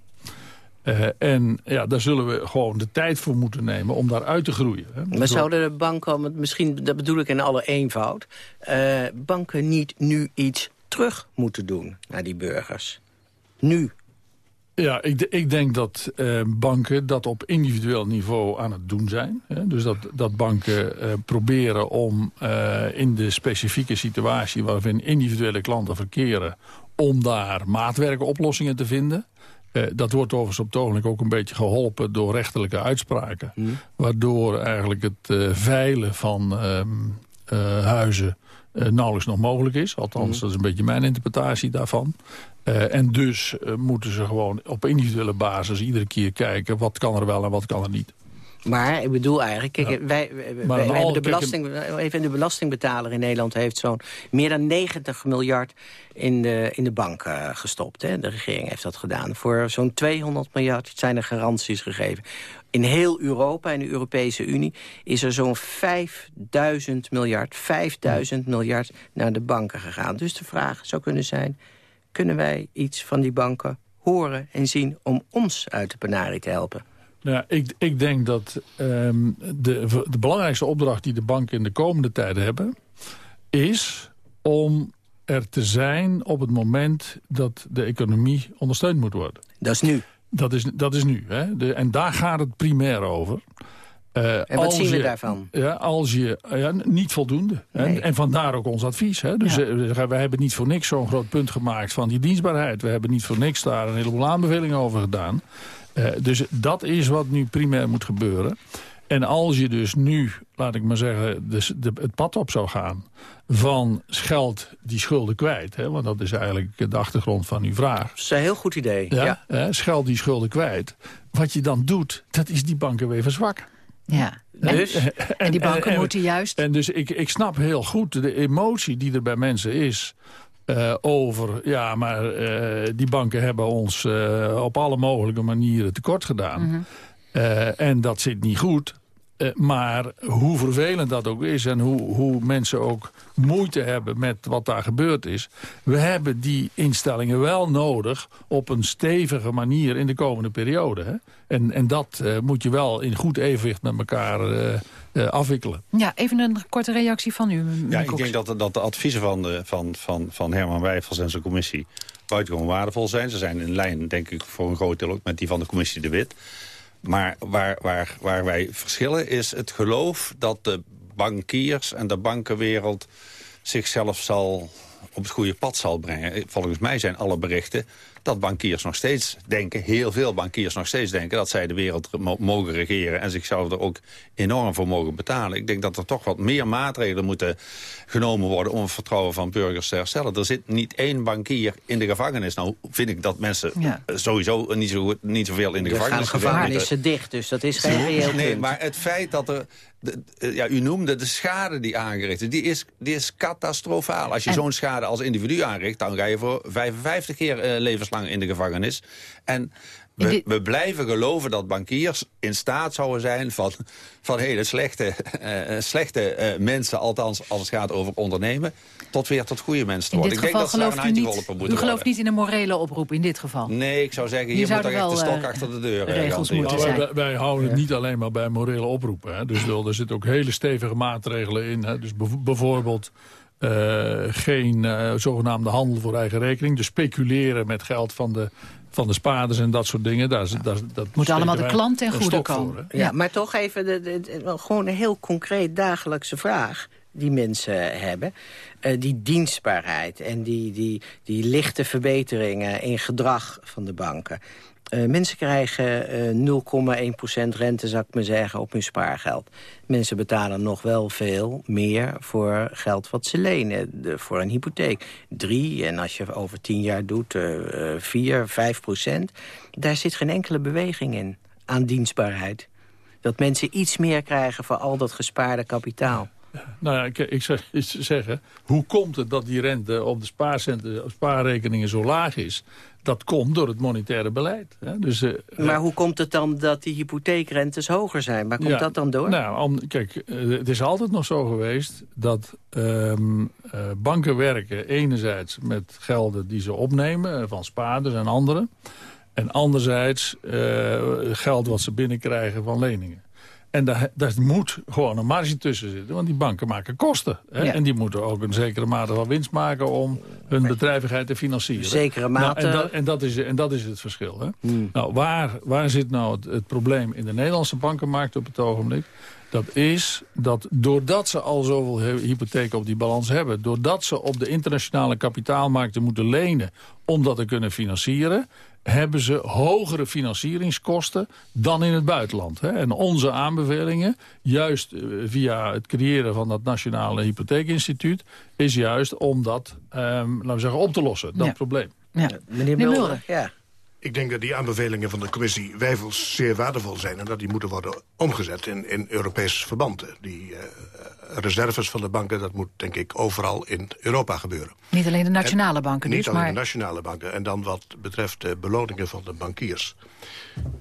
S8: Uh, en ja, daar zullen we gewoon de tijd voor moeten nemen om daar uit te groeien. Hè.
S7: Maar zouden de banken, misschien dat bedoel ik in alle eenvoud... Uh, banken niet nu iets terug moeten doen naar die burgers? Nu.
S8: Ja, ik, ik denk dat uh, banken dat op individueel niveau aan het doen zijn. Hè. Dus dat, dat banken proberen om in de specifieke situatie... waarin individuele klanten verkeren... om daar maatwerkoplossingen te vinden... Uh, dat wordt overigens op het ogenblik ook een beetje geholpen door rechterlijke uitspraken. Mm. Waardoor eigenlijk het uh, veilen van uh, huizen nauwelijks nog mogelijk is. Althans, mm. dat is een beetje mijn interpretatie daarvan. en dus moeten ze gewoon op individuele basis iedere keer kijken... wat kan er wel en wat kan er niet.
S7: Maar ik bedoel eigenlijk, kijk, ja. wij, wij, wij hebben de, belasting, even de belastingbetaler in Nederland heeft zo'n meer dan 90 miljard in de, in de bank uh, gestopt. Hè. De regering heeft dat gedaan. Voor zo'n 200 miljard zijn er garanties gegeven. In heel Europa, in de Europese Unie, is er zo'n 5000 miljard, 5000 miljard naar de banken gegaan. Dus de vraag zou kunnen zijn, kunnen wij iets van die banken horen en zien om ons uit de penarie te helpen?
S8: Ja, ik, ik denk dat um, de, de belangrijkste opdracht die de banken in de komende tijden hebben... is om er te zijn op het moment dat de economie ondersteund moet worden.
S7: Dat is nu?
S8: Dat is, dat is nu. Hè? De, en daar gaat het primair over.
S7: Uh, en wat zien we je, daarvan?
S8: Ja, als je, ja, niet voldoende. Nee. En, en, vandaar ook ons advies. Hè? Dus ja. uh, wij hebben niet voor niks zo'n groot punt gemaakt van die dienstbaarheid. We hebben niet voor niks daar een heleboel aanbevelingen over gedaan. Uh, dus dat is wat nu primair moet gebeuren. En als je dus nu, laat ik maar zeggen, dus de, het pad op zou gaan... van geld die schulden kwijt, hè, want dat is eigenlijk de achtergrond van uw vraag. Dat
S7: is een heel goed idee, ja. ja.
S8: Hè, scheld die schulden kwijt. Wat je dan doet, dat is die banken weer verzwakken.
S3: Ja, dus? En, en die banken en, moeten juist...
S8: En dus ik, ik snap heel goed de emotie die er bij mensen is... Uh, over, ja, maar uh, die banken hebben ons uh, op alle mogelijke manieren tekort gedaan. Mm -hmm. en dat zit niet goed. maar hoe vervelend dat ook is en hoe, hoe mensen ook moeite hebben met wat daar gebeurd is. We hebben die instellingen wel nodig op een stevige manier in de komende periode. Hè? En, en dat moet je wel in goed evenwicht met elkaar uh, afwikkelen.
S3: Ja, even een korte reactie van u.
S9: Ja, ik denk dat, dat de adviezen van, de, van, van, van Herman Wijfels en zijn commissie buitengewoon waardevol zijn. Ze zijn in lijn, denk ik, voor een groot deel ook met die van de commissie De Wit. Maar waar, waar, waar wij verschillen is het geloof dat de bankiers en de bankenwereld zichzelf zal op het goede pad zal brengen. Volgens mij zijn alle berichten dat bankiers nog steeds denken... heel veel bankiers nog steeds denken... dat zij de wereld mogen regeren... en zichzelf er ook enorm voor mogen betalen. Ik denk dat er toch wat meer maatregelen moeten genomen worden... om het vertrouwen van burgers te herstellen. Er zit niet één bankier in de gevangenis. Nou vind ik dat mensen sowieso niet, zo, niet zoveel in de,
S7: de
S9: gevangenis...
S7: gaan gevangenissen dicht, dus dat is geen reëel
S9: Nee,
S7: punt.
S9: maar het feit dat er... De, ja, u noemde de schade die aangericht is. Die is, die is catastrofaal. Als je zo'n schade als individu aanricht... dan ga je voor 55 keer uh, levenslang in de gevangenis. En we, we, blijven geloven dat bankiers in staat zouden zijn... van, van hele slechte, uh, slechte uh, mensen, althans als het gaat over ondernemen... tot weer tot goede mensen te worden.
S3: Ik denk
S9: dat
S3: ze daar een handje moeten U gelooft
S9: worden.
S3: niet in een morele oproep in dit geval?
S9: Nee, ik zou zeggen, hier moet er echt de stok achter de deur.
S3: Regels moeten
S8: nou,
S3: zijn.
S8: Wij, wij, houden het niet alleen maar bij morele oproepen. Hè. Dus er zitten ook hele stevige maatregelen in. Hè. Dus bijvoorbeeld... Uh, geen uh, zogenaamde handel voor eigen rekening. Dus speculeren met geld van de, van de spaarders en dat soort dingen. Daar, daar, dat
S3: Moet allemaal de klant ten goede komen.
S7: Voor, ja, ja, maar toch even de, de, de, gewoon een heel concreet dagelijkse vraag die mensen hebben. Uh, die dienstbaarheid en die, die, die lichte verbeteringen in gedrag van de banken. Uh, mensen krijgen uh, 0,1% rente, zou ik maar zeggen, op hun spaargeld. Mensen betalen nog wel veel meer voor geld wat ze lenen, voor een hypotheek. Drie, en als je over tien jaar doet, uh, vier, vijf procent. Daar zit geen enkele beweging in aan dienstbaarheid. Dat mensen iets meer krijgen voor al dat gespaarde kapitaal.
S8: Nou ja, ik, ik zou zeggen, hoe komt het dat die rente op de spaarrekeningen zo laag is? Dat komt door het monetaire beleid. Hè? Dus, uh,
S7: maar hoe komt het dan dat die hypotheekrentes hoger zijn? Waar komt
S8: ja,
S7: dat dan door?
S8: Nou, om, kijk, uh, het is altijd nog zo geweest dat um, uh, banken werken enerzijds met gelden die ze opnemen van spaarders en anderen. En anderzijds geld wat ze binnenkrijgen van leningen. En daar, daar, moet gewoon een marge tussen zitten. Want die banken maken kosten. Hè? Ja. En die moeten ook een zekere mate van winst maken... om hun bedrijvigheid te financieren.
S7: Zekere mate.
S8: Nou, en, dat, en, dat is, en dat is het verschil. Hè? Hmm. Nou, waar, waar zit nou het, het probleem in de Nederlandse bankenmarkt op het ogenblik? Dat is dat doordat ze al zoveel hypotheken op die balans hebben... doordat ze op de internationale kapitaalmarkten moeten lenen... om dat te kunnen financieren hebben ze hogere financieringskosten dan in het buitenland. Hè? En onze aanbevelingen, juist via het creëren van dat Nationale Hypotheekinstituut... is juist om dat, um, laten we zeggen, op te lossen, dat
S3: ja.
S8: probleem.
S3: Ja.
S7: Meneer Mulder, ja.
S10: Ik denk dat die aanbevelingen van de commissie Wijfels zeer waardevol zijn... en dat die moeten worden omgezet in, in Europees verband. Die uh, reserves van de banken, dat moet denk ik overal in Europa gebeuren.
S3: Niet alleen de nationale banken
S10: en,
S3: dus,
S10: Niet alleen
S3: maar...
S10: de nationale banken. En dan wat betreft de beloningen van de bankiers.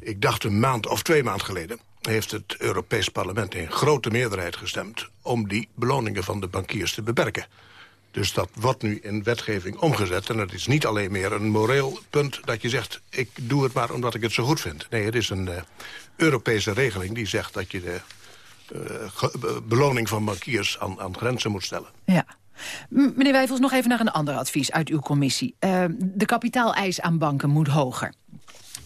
S10: Ik dacht een maand of twee maanden geleden... heeft het Europees Parlement in grote meerderheid gestemd... om die beloningen van de bankiers te beperken. Dus dat wordt nu in wetgeving omgezet. En het is niet alleen meer een moreel punt dat je zegt... ik doe het maar omdat ik het zo goed vind. Nee, het is een uh, Europese regeling die zegt dat je de uh, beloning van bankiers aan, aan grenzen moet stellen.
S3: Ja. Meneer Wijfels, nog even naar een ander advies uit uw commissie. Uh, de kapitaaleis aan banken moet hoger.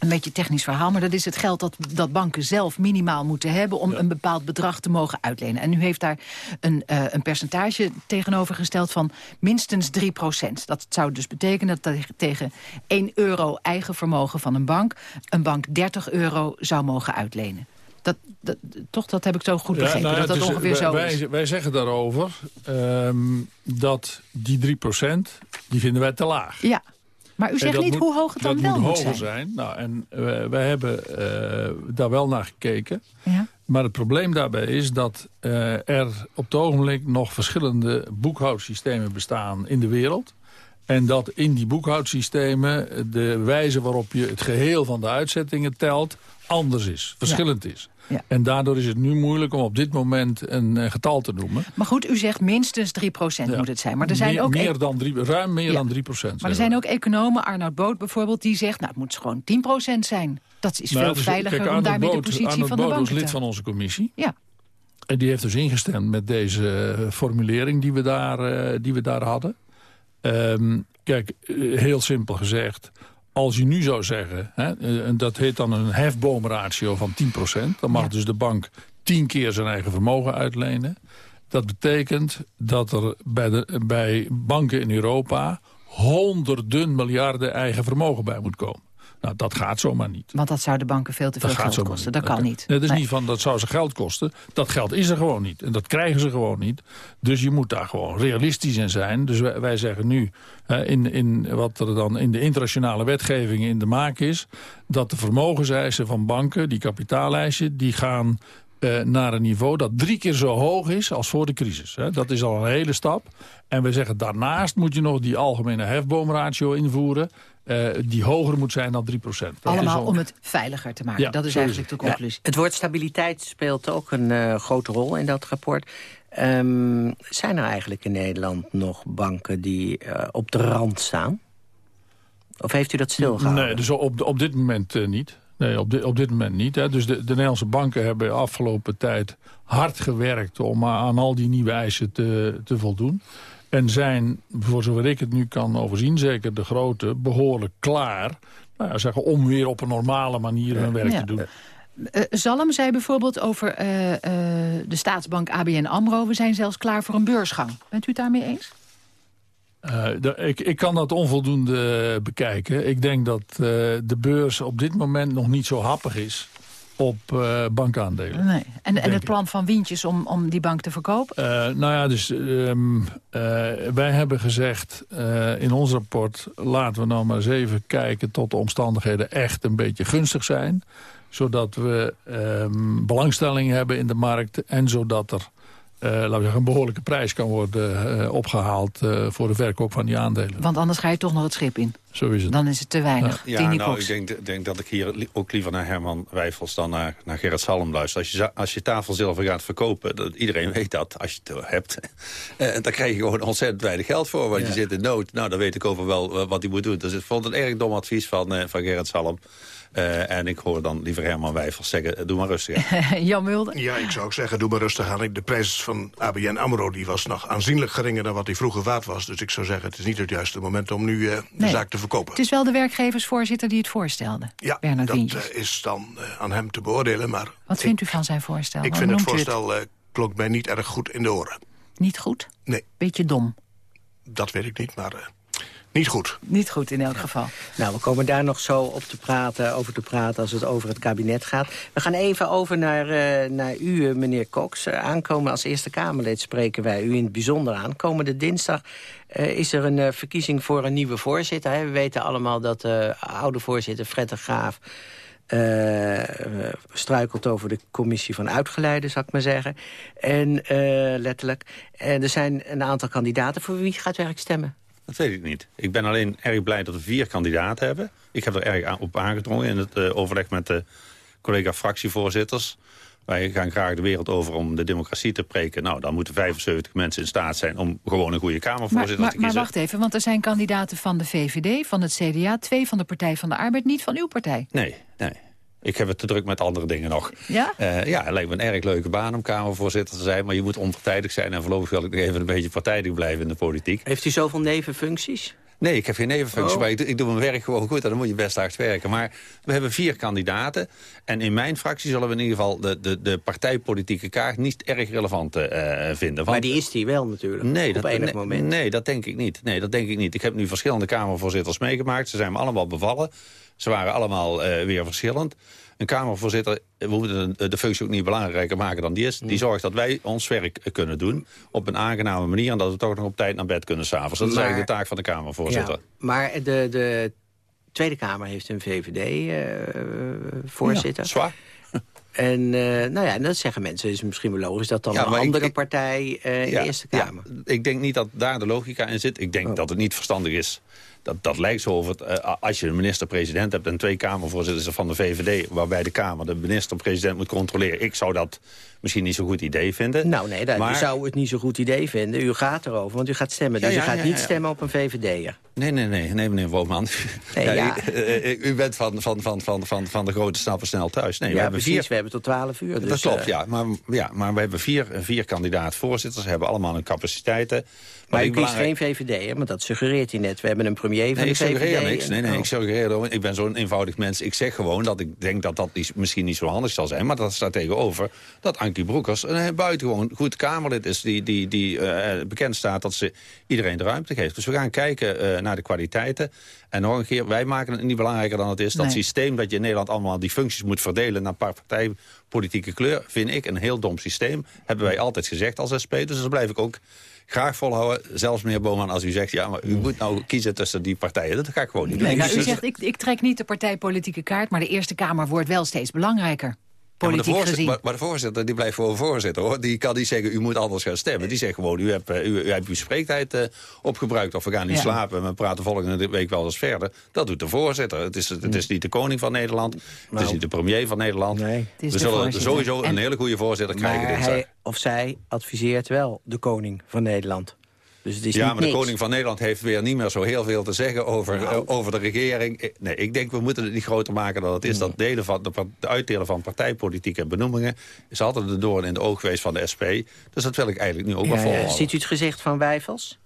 S3: Een beetje technisch verhaal, maar dat is het geld dat, dat banken zelf minimaal moeten hebben... om ja. een bepaald bedrag te mogen uitlenen. En u heeft daar een, uh, een percentage tegenover gesteld van minstens 3 procent. Dat zou dus betekenen dat tegen 1 euro eigen vermogen van een bank... een bank 30 euro zou mogen uitlenen. Dat, dat, toch, dat heb ik zo goed begrepen,
S8: ja, nou,
S3: dat dat
S8: is,
S3: ongeveer zo
S8: wij,
S3: is.
S8: Wij zeggen daarover um, dat die 3 procent, die vinden wij te laag.
S3: Ja. Maar u zegt niet
S8: moet,
S3: hoe hoog het dan wel
S8: moet,
S3: moet
S8: hoger
S3: zijn.
S8: zijn. Nou, en uh, wij hebben uh, daar wel naar gekeken.
S3: Ja.
S8: Maar het probleem daarbij is dat uh, er op het ogenblik nog verschillende boekhoudsystemen bestaan in de wereld. En dat in die boekhoudsystemen de wijze waarop je het geheel van de uitzettingen telt anders is, verschillend
S3: ja.
S8: is.
S3: Ja.
S8: En daardoor is het nu moeilijk om op dit moment een uh, getal te noemen.
S3: Maar goed, u zegt minstens 3 ja. moet het zijn. Maar er zijn
S8: meer,
S3: ook
S8: meer dan drie, ruim meer ja. dan 3%
S3: Maar er zijn ook economen, Arnoud Boot bijvoorbeeld, die zegt... nou, het moet gewoon 10% zijn. Dat is
S8: nou,
S3: veel
S8: dus,
S3: veiliger
S8: kijk,
S3: om daarmee
S8: Boot,
S3: de positie
S8: Arnoud
S3: van de
S8: Boot
S3: bank
S8: was
S3: te
S8: lid van onze commissie.
S3: Ja.
S8: En die heeft dus ingestemd met deze uh, formulering die we daar, die we daar hadden. Um, kijk, heel simpel gezegd als je nu zou zeggen, hè, en dat heet dan een hefboomratio van 10%... dan mag ja. dus de bank 10 keer zijn eigen vermogen uitlenen. Dat betekent dat er bij, de, bij banken in Europa honderden miljarden eigen vermogen bij moet komen. Nou, dat gaat zomaar niet.
S3: Want dat zou de banken veel te veel
S8: Dat
S3: geld kosten. Dat kan niet.
S8: Nee, dat is
S3: Nee.
S8: niet van dat zou ze geld kosten. Dat geld is er gewoon niet. En dat krijgen ze gewoon niet. Dus je moet daar gewoon realistisch in zijn. Dus wij, wij zeggen nu, in, in wat er dan in de internationale wetgeving in de maak is... dat de vermogenseisen van banken, die kapitaaleisen... die gaan eh, naar een niveau dat drie keer zo hoog is als voor de crisis. Hè. Dat is al een hele stap. En we zeggen daarnaast moet je nog die algemene hefboomratio invoeren... eh, die hoger moet zijn dan 3 procent.
S3: Allemaal om het veiliger te maken.
S8: Ja,
S3: dat is eigenlijk de conclusie.
S7: Het woord stabiliteit speelt ook een eh, grote rol in dat rapport. Ehm, zijn er eigenlijk in Nederland nog banken die eh, op de rand staan? Of heeft u dat stilgehouden?
S8: Nee, dus op, op dit moment eh, niet. Nee, op, dit op dit moment niet. Hè. Dus de, de Nederlandse banken hebben de afgelopen tijd hard gewerkt... om aan al die nieuwe eisen te, te voldoen. En zijn, voor zover ik het nu kan overzien, zeker de grote... behoorlijk klaar nou ja, zeggen, om weer op een normale manier hun werk
S3: Ja.
S8: te doen.
S3: Eh, Zalm zei bijvoorbeeld over eh, eh, de staatsbank ABN AMRO... we zijn zelfs klaar voor een beursgang. Bent u het daarmee eens?
S8: Eh, de- ik, ik kan dat onvoldoende bekijken. Ik denk dat eh, de beurs op dit moment nog niet zo happig is op eh, bankaandelen.
S3: Nee. En, en het plan van Wientjes om, om die bank te verkopen?
S8: Eh, nou ja, dus ehm, eh, wij hebben gezegd in ons rapport... laten we nou maar eens even kijken tot de omstandigheden echt een beetje gunstig zijn. Zodat we ehm, belangstelling hebben in de markt... en zodat er laten we zeggen, een behoorlijke prijs kan worden eh, opgehaald... eh, voor de verkoop van die aandelen.
S3: Want anders ga je toch nog het schip in.
S8: Zo is het.
S3: Dan is het te weinig.
S9: Ja, nou, ik denk, denk dat ik hier li- ook liever naar Herman Wijfels dan naar, naar Gerrit Salm luister. Als je, als je tafelzilver gaat verkopen, dat, iedereen weet dat, als je het hebt. eh, dan krijg je gewoon ontzettend weinig geld voor, want
S7: Ja.
S9: je zit in nood. Nou, dan weet ik over wel eh, wat hij moet doen. Dus ik vond het een erg dom advies van, eh, van Gerrit Salm. Eh, en ik hoor dan liever Herman Wijfels zeggen, eh, doe maar rustig. aan.
S3: Jan Mulder?
S10: Ja, ik zou ook zeggen, doe maar rustig aan. De prijs van ABN AMRO die was nog aanzienlijk geringer dan wat die vroeger waard was. Dus ik zou zeggen, het is niet het juiste moment om nu eh, de
S3: Nee.
S10: zaak te verkopen.
S3: Het is wel de werkgeversvoorzitter die het voorstelde.
S10: Ja,
S3: Bernard
S10: dat is dan eh, aan hem te beoordelen. Maar
S3: Wat vindt u van zijn voorstel?
S10: ik vind het voorstel eh, klonk mij niet erg goed in de oren.
S3: Niet goed?
S10: Nee.
S3: Beetje dom.
S10: Dat weet ik niet, maar eh, niet goed.
S3: Niet goed in elk geval.
S7: Nou, we komen daar nog zo op te praten, over te praten als het over het kabinet gaat. We gaan even over naar, eh, naar u, eh, meneer Cox. Eh, aankomen als Eerste Kamerlid spreken wij u in het bijzonder aan. Komende dinsdag eh, is er een eh, verkiezing voor een nieuwe voorzitter. Hè. We weten allemaal dat de oude voorzitter Fred de Graaf... struikelt over de commissie van uitgeleide, zou ik maar zeggen. En eh, letterlijk. En er zijn een aantal kandidaten. Voor wie gaat u eigenlijk stemmen?
S9: Dat weet ik niet. Ik ben alleen erg blij dat we vier kandidaten hebben. Ik heb er erg op aangedrongen in het eh, overleg met de collega-fractievoorzitters. Wij gaan graag de wereld over om de democratie te preken. Nou, dan moeten 75 mensen in staat zijn om gewoon een goede
S3: Maar,
S9: Kamervoorzitter
S3: maar,
S9: te
S3: maar
S9: kiezen.
S3: wacht even, want er zijn kandidaten van de VVD, van het CDA... twee van de Partij van de Arbeid, niet van uw partij.
S9: Nee, nee. Ik heb het te druk met andere dingen nog.
S3: Ja?
S9: Eh, ja, het lijkt me een erg leuke baan om Kamervoorzitter te zijn... maar je moet onpartijdig zijn en voorlopig wil ik nog even een beetje partijdig blijven in de politiek.
S7: Heeft u zoveel nevenfuncties?
S9: Nee, ik heb geen nevenfunctie,
S7: Oh.
S9: maar ik, doe- ik doe mijn werk gewoon goed... en dan moet je best hard werken. Maar we hebben vier kandidaten. En in mijn fractie zullen we in ieder geval de, de, de partijpolitieke kaart... niet erg relevant eh, vinden.
S7: Maar die is die wel natuurlijk,
S9: nee,
S7: op
S9: dat,
S7: enig
S9: nee,
S7: moment.
S9: Nee, dat denk ik niet. Nee, dat denk ik niet. Ik heb nu verschillende Kamervoorzitters meegemaakt. Ze zijn me allemaal bevallen. Ze waren allemaal eh, weer verschillend. Een Kamervoorzitter, we moeten de, de functie ook niet belangrijker maken dan die is. Die zorgt dat wij ons werk eh, kunnen doen op een aangename manier... en dat we toch nog op tijd naar bed kunnen s'avonds. Dat is eigenlijk de taak van de Kamervoorzitter.
S7: Ja, maar de, de Tweede Kamer heeft een VVD-voorzitter.
S9: Ja, zwaar.
S7: En eh, nou ja, dat zeggen mensen, is misschien wel logisch... dat dan
S9: Ja,
S7: een andere
S9: ik-
S7: partij eh, in de Eerste Kamer...
S9: Ja, ik denk niet dat daar de logica in zit. Ik denk
S7: Oh.
S9: dat het niet verstandig is. Dat, dat lijkt zo over het, eh, als je een minister-president hebt... en twee Kamervoorzitters van de VVD... waarbij de Kamer de minister-president moet controleren. Ik zou dat misschien niet zo'n goed idee vinden.
S7: Nou nee, dat,
S9: maar,
S7: u zou het niet zo'n goed idee vinden. U gaat erover, want u gaat stemmen.
S9: Ja,
S7: Dus
S9: ja,
S7: u gaat
S9: ja,
S7: niet stemmen op een VVD'er.
S9: Nee, nee, nee, nee, meneer Woopman.
S7: Nee, ja.
S9: u, eh, eh, u bent van, van, van, van, van, van de grote snappen snel thuis. Nee, we
S7: ja,
S9: hebben
S7: precies.
S9: vier
S7: We hebben tot 12 uur. Dus,
S9: dat klopt,
S7: eh,
S9: ja. Maar, ja. maar we hebben vier, vier kandidaat-voorzitters. hebben allemaal hun capaciteiten.
S7: Maar u
S9: ik
S7: kiest
S9: belangrijk-
S7: geen VVD'er, want dat suggereert hij net. We hebben een premier van
S9: Nee,
S7: de
S9: ik
S7: VVD.
S9: suggereer niks. Nee, nee,
S7: Oh.
S9: ik suggereer gewoon- Ik ben zo'n eenvoudig mens. Ik zeg gewoon dat ik denk dat dat misschien niet zo handig zal zijn. Maar dat staat tegenover dat Ankie Broekers een buitengewoon goed Kamerlid is. Die, die, die eh, bekend staat dat ze iedereen de ruimte geeft. Dus we gaan kijken eh, naar de kwaliteiten. En nog een keer, wij maken het niet belangrijker dan het is. Dat systeem dat je in Nederland allemaal die functies moet verdelen... naar partijpolitieke kleur, vind ik een heel dom systeem. Hebben wij altijd gezegd als SP. Dus dat blijf ik ook graag volhouden. Zelfs meneer Boman, als u zegt... ja, maar u moet nou kiezen tussen die partijen. Dat ga ik gewoon niet doen.
S3: Nee, nou, u
S9: Dus-
S3: zegt, ik, ik trek niet de partijpolitieke kaart... maar de Eerste Kamer wordt wel steeds belangrijker.
S9: Ja, maar, de
S3: Politiek
S9: maar, maar de voorzitter die blijft gewoon voorzitter. hoor. Die kan niet zeggen, u moet anders gaan stemmen. Die zegt gewoon, u hebt, eh, u, u hebt uw spreektijd eh, opgebruikt... of we gaan niet
S3: Ja.
S9: slapen en we praten volgende week wel eens verder. Dat doet de voorzitter. Het is, het is niet de koning van Nederland. Het is
S7: Nou.
S9: niet de premier van Nederland.
S7: is
S9: We zullen sowieso
S7: En-
S9: een hele goede voorzitter krijgen
S7: hij of zij adviseert wel de koning van Nederland. Dus het is
S9: ja,
S7: niet
S9: maar de koning van Nederland heeft weer niet meer zo heel veel te zeggen over,
S7: Nou.
S9: eh, over de regering. Ik- Nee, ik denk we moeten het niet groter maken dan het is. Dat delen van de, uitdelen van partijpolitieke benoemingen is altijd de doorn in de oog geweest van de SP. Dus dat wil ik eigenlijk nu ook wel
S7: Ja, ja.
S9: volhouden.
S7: Ziet u het gezicht van Wijfels?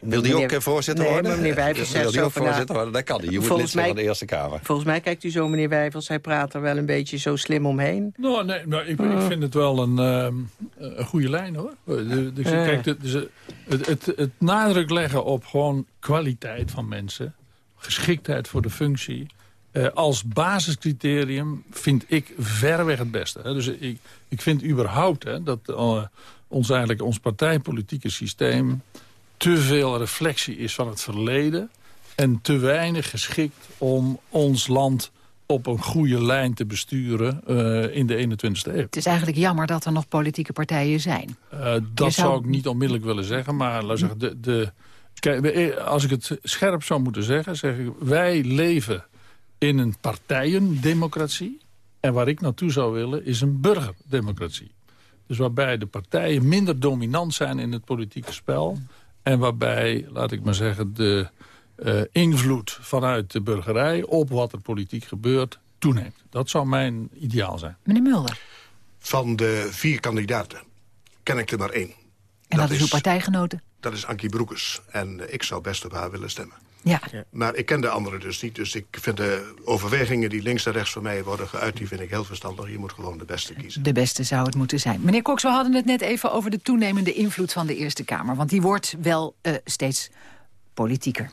S9: Wil die ook
S7: Meneer-
S9: eh, voorzitter
S7: Nee,
S9: worden?
S7: maar meneer Wijfels
S9: wil
S7: zegt
S9: die ook
S7: nou,
S9: voorzitter worden? Dat kan niet. Je moet
S7: volgens
S9: lid zijn
S7: mij-
S9: van de Eerste Kamer.
S7: Volgens mij kijkt u zo, meneer Wijfels. Hij praat er wel een beetje zo slim omheen.
S8: Nou, nee, nou, ik, ik vind het wel een, ehm, een goede lijn, hoor. Dus, kijk, het, dus, het, het, het nadruk leggen op gewoon kwaliteit van mensen... geschiktheid voor de functie... eh, als basiscriterium vind ik verreweg het beste. Hè. Dus ik, ik vind überhaupt hè, dat eh, ons, eigenlijk, ons partijpolitieke systeem... te veel reflectie is van het verleden... en te weinig geschikt om ons land op een goede lijn te besturen eh, in de 21ste eeuw.
S3: Het is eigenlijk jammer dat er nog politieke partijen zijn.
S8: Eh, dat
S3: zou-
S8: zou ik niet onmiddellijk willen zeggen, maar laat zeggen, de, de, kijk, we- als ik het scherp zou moeten zeggen, zeg ik, wij leven in een partijendemocratie. En waar ik naartoe zou willen, is een burgerdemocratie. Dus waarbij de partijen minder dominant zijn in het politieke spel. En waarbij, laat ik maar zeggen, de eh, invloed vanuit de burgerij op wat er politiek gebeurt toeneemt. Dat zou mijn ideaal zijn.
S3: Meneer Mulder.
S10: Van de vier kandidaten ken ik er maar één.
S3: En dat, is uw partijgenoten.
S10: Dat is Ankie Broekers. En ik zou best op haar willen stemmen.
S3: Ja.
S10: Maar ik ken de anderen dus niet. Dus ik vind de overwegingen die links en rechts van mij worden geuit... die vind ik heel verstandig. Je moet gewoon de beste kiezen.
S3: De beste zou het moeten zijn. Meneer Cox, we hadden het net even over de toenemende invloed van de Eerste Kamer. Want die wordt wel eh, steeds politieker.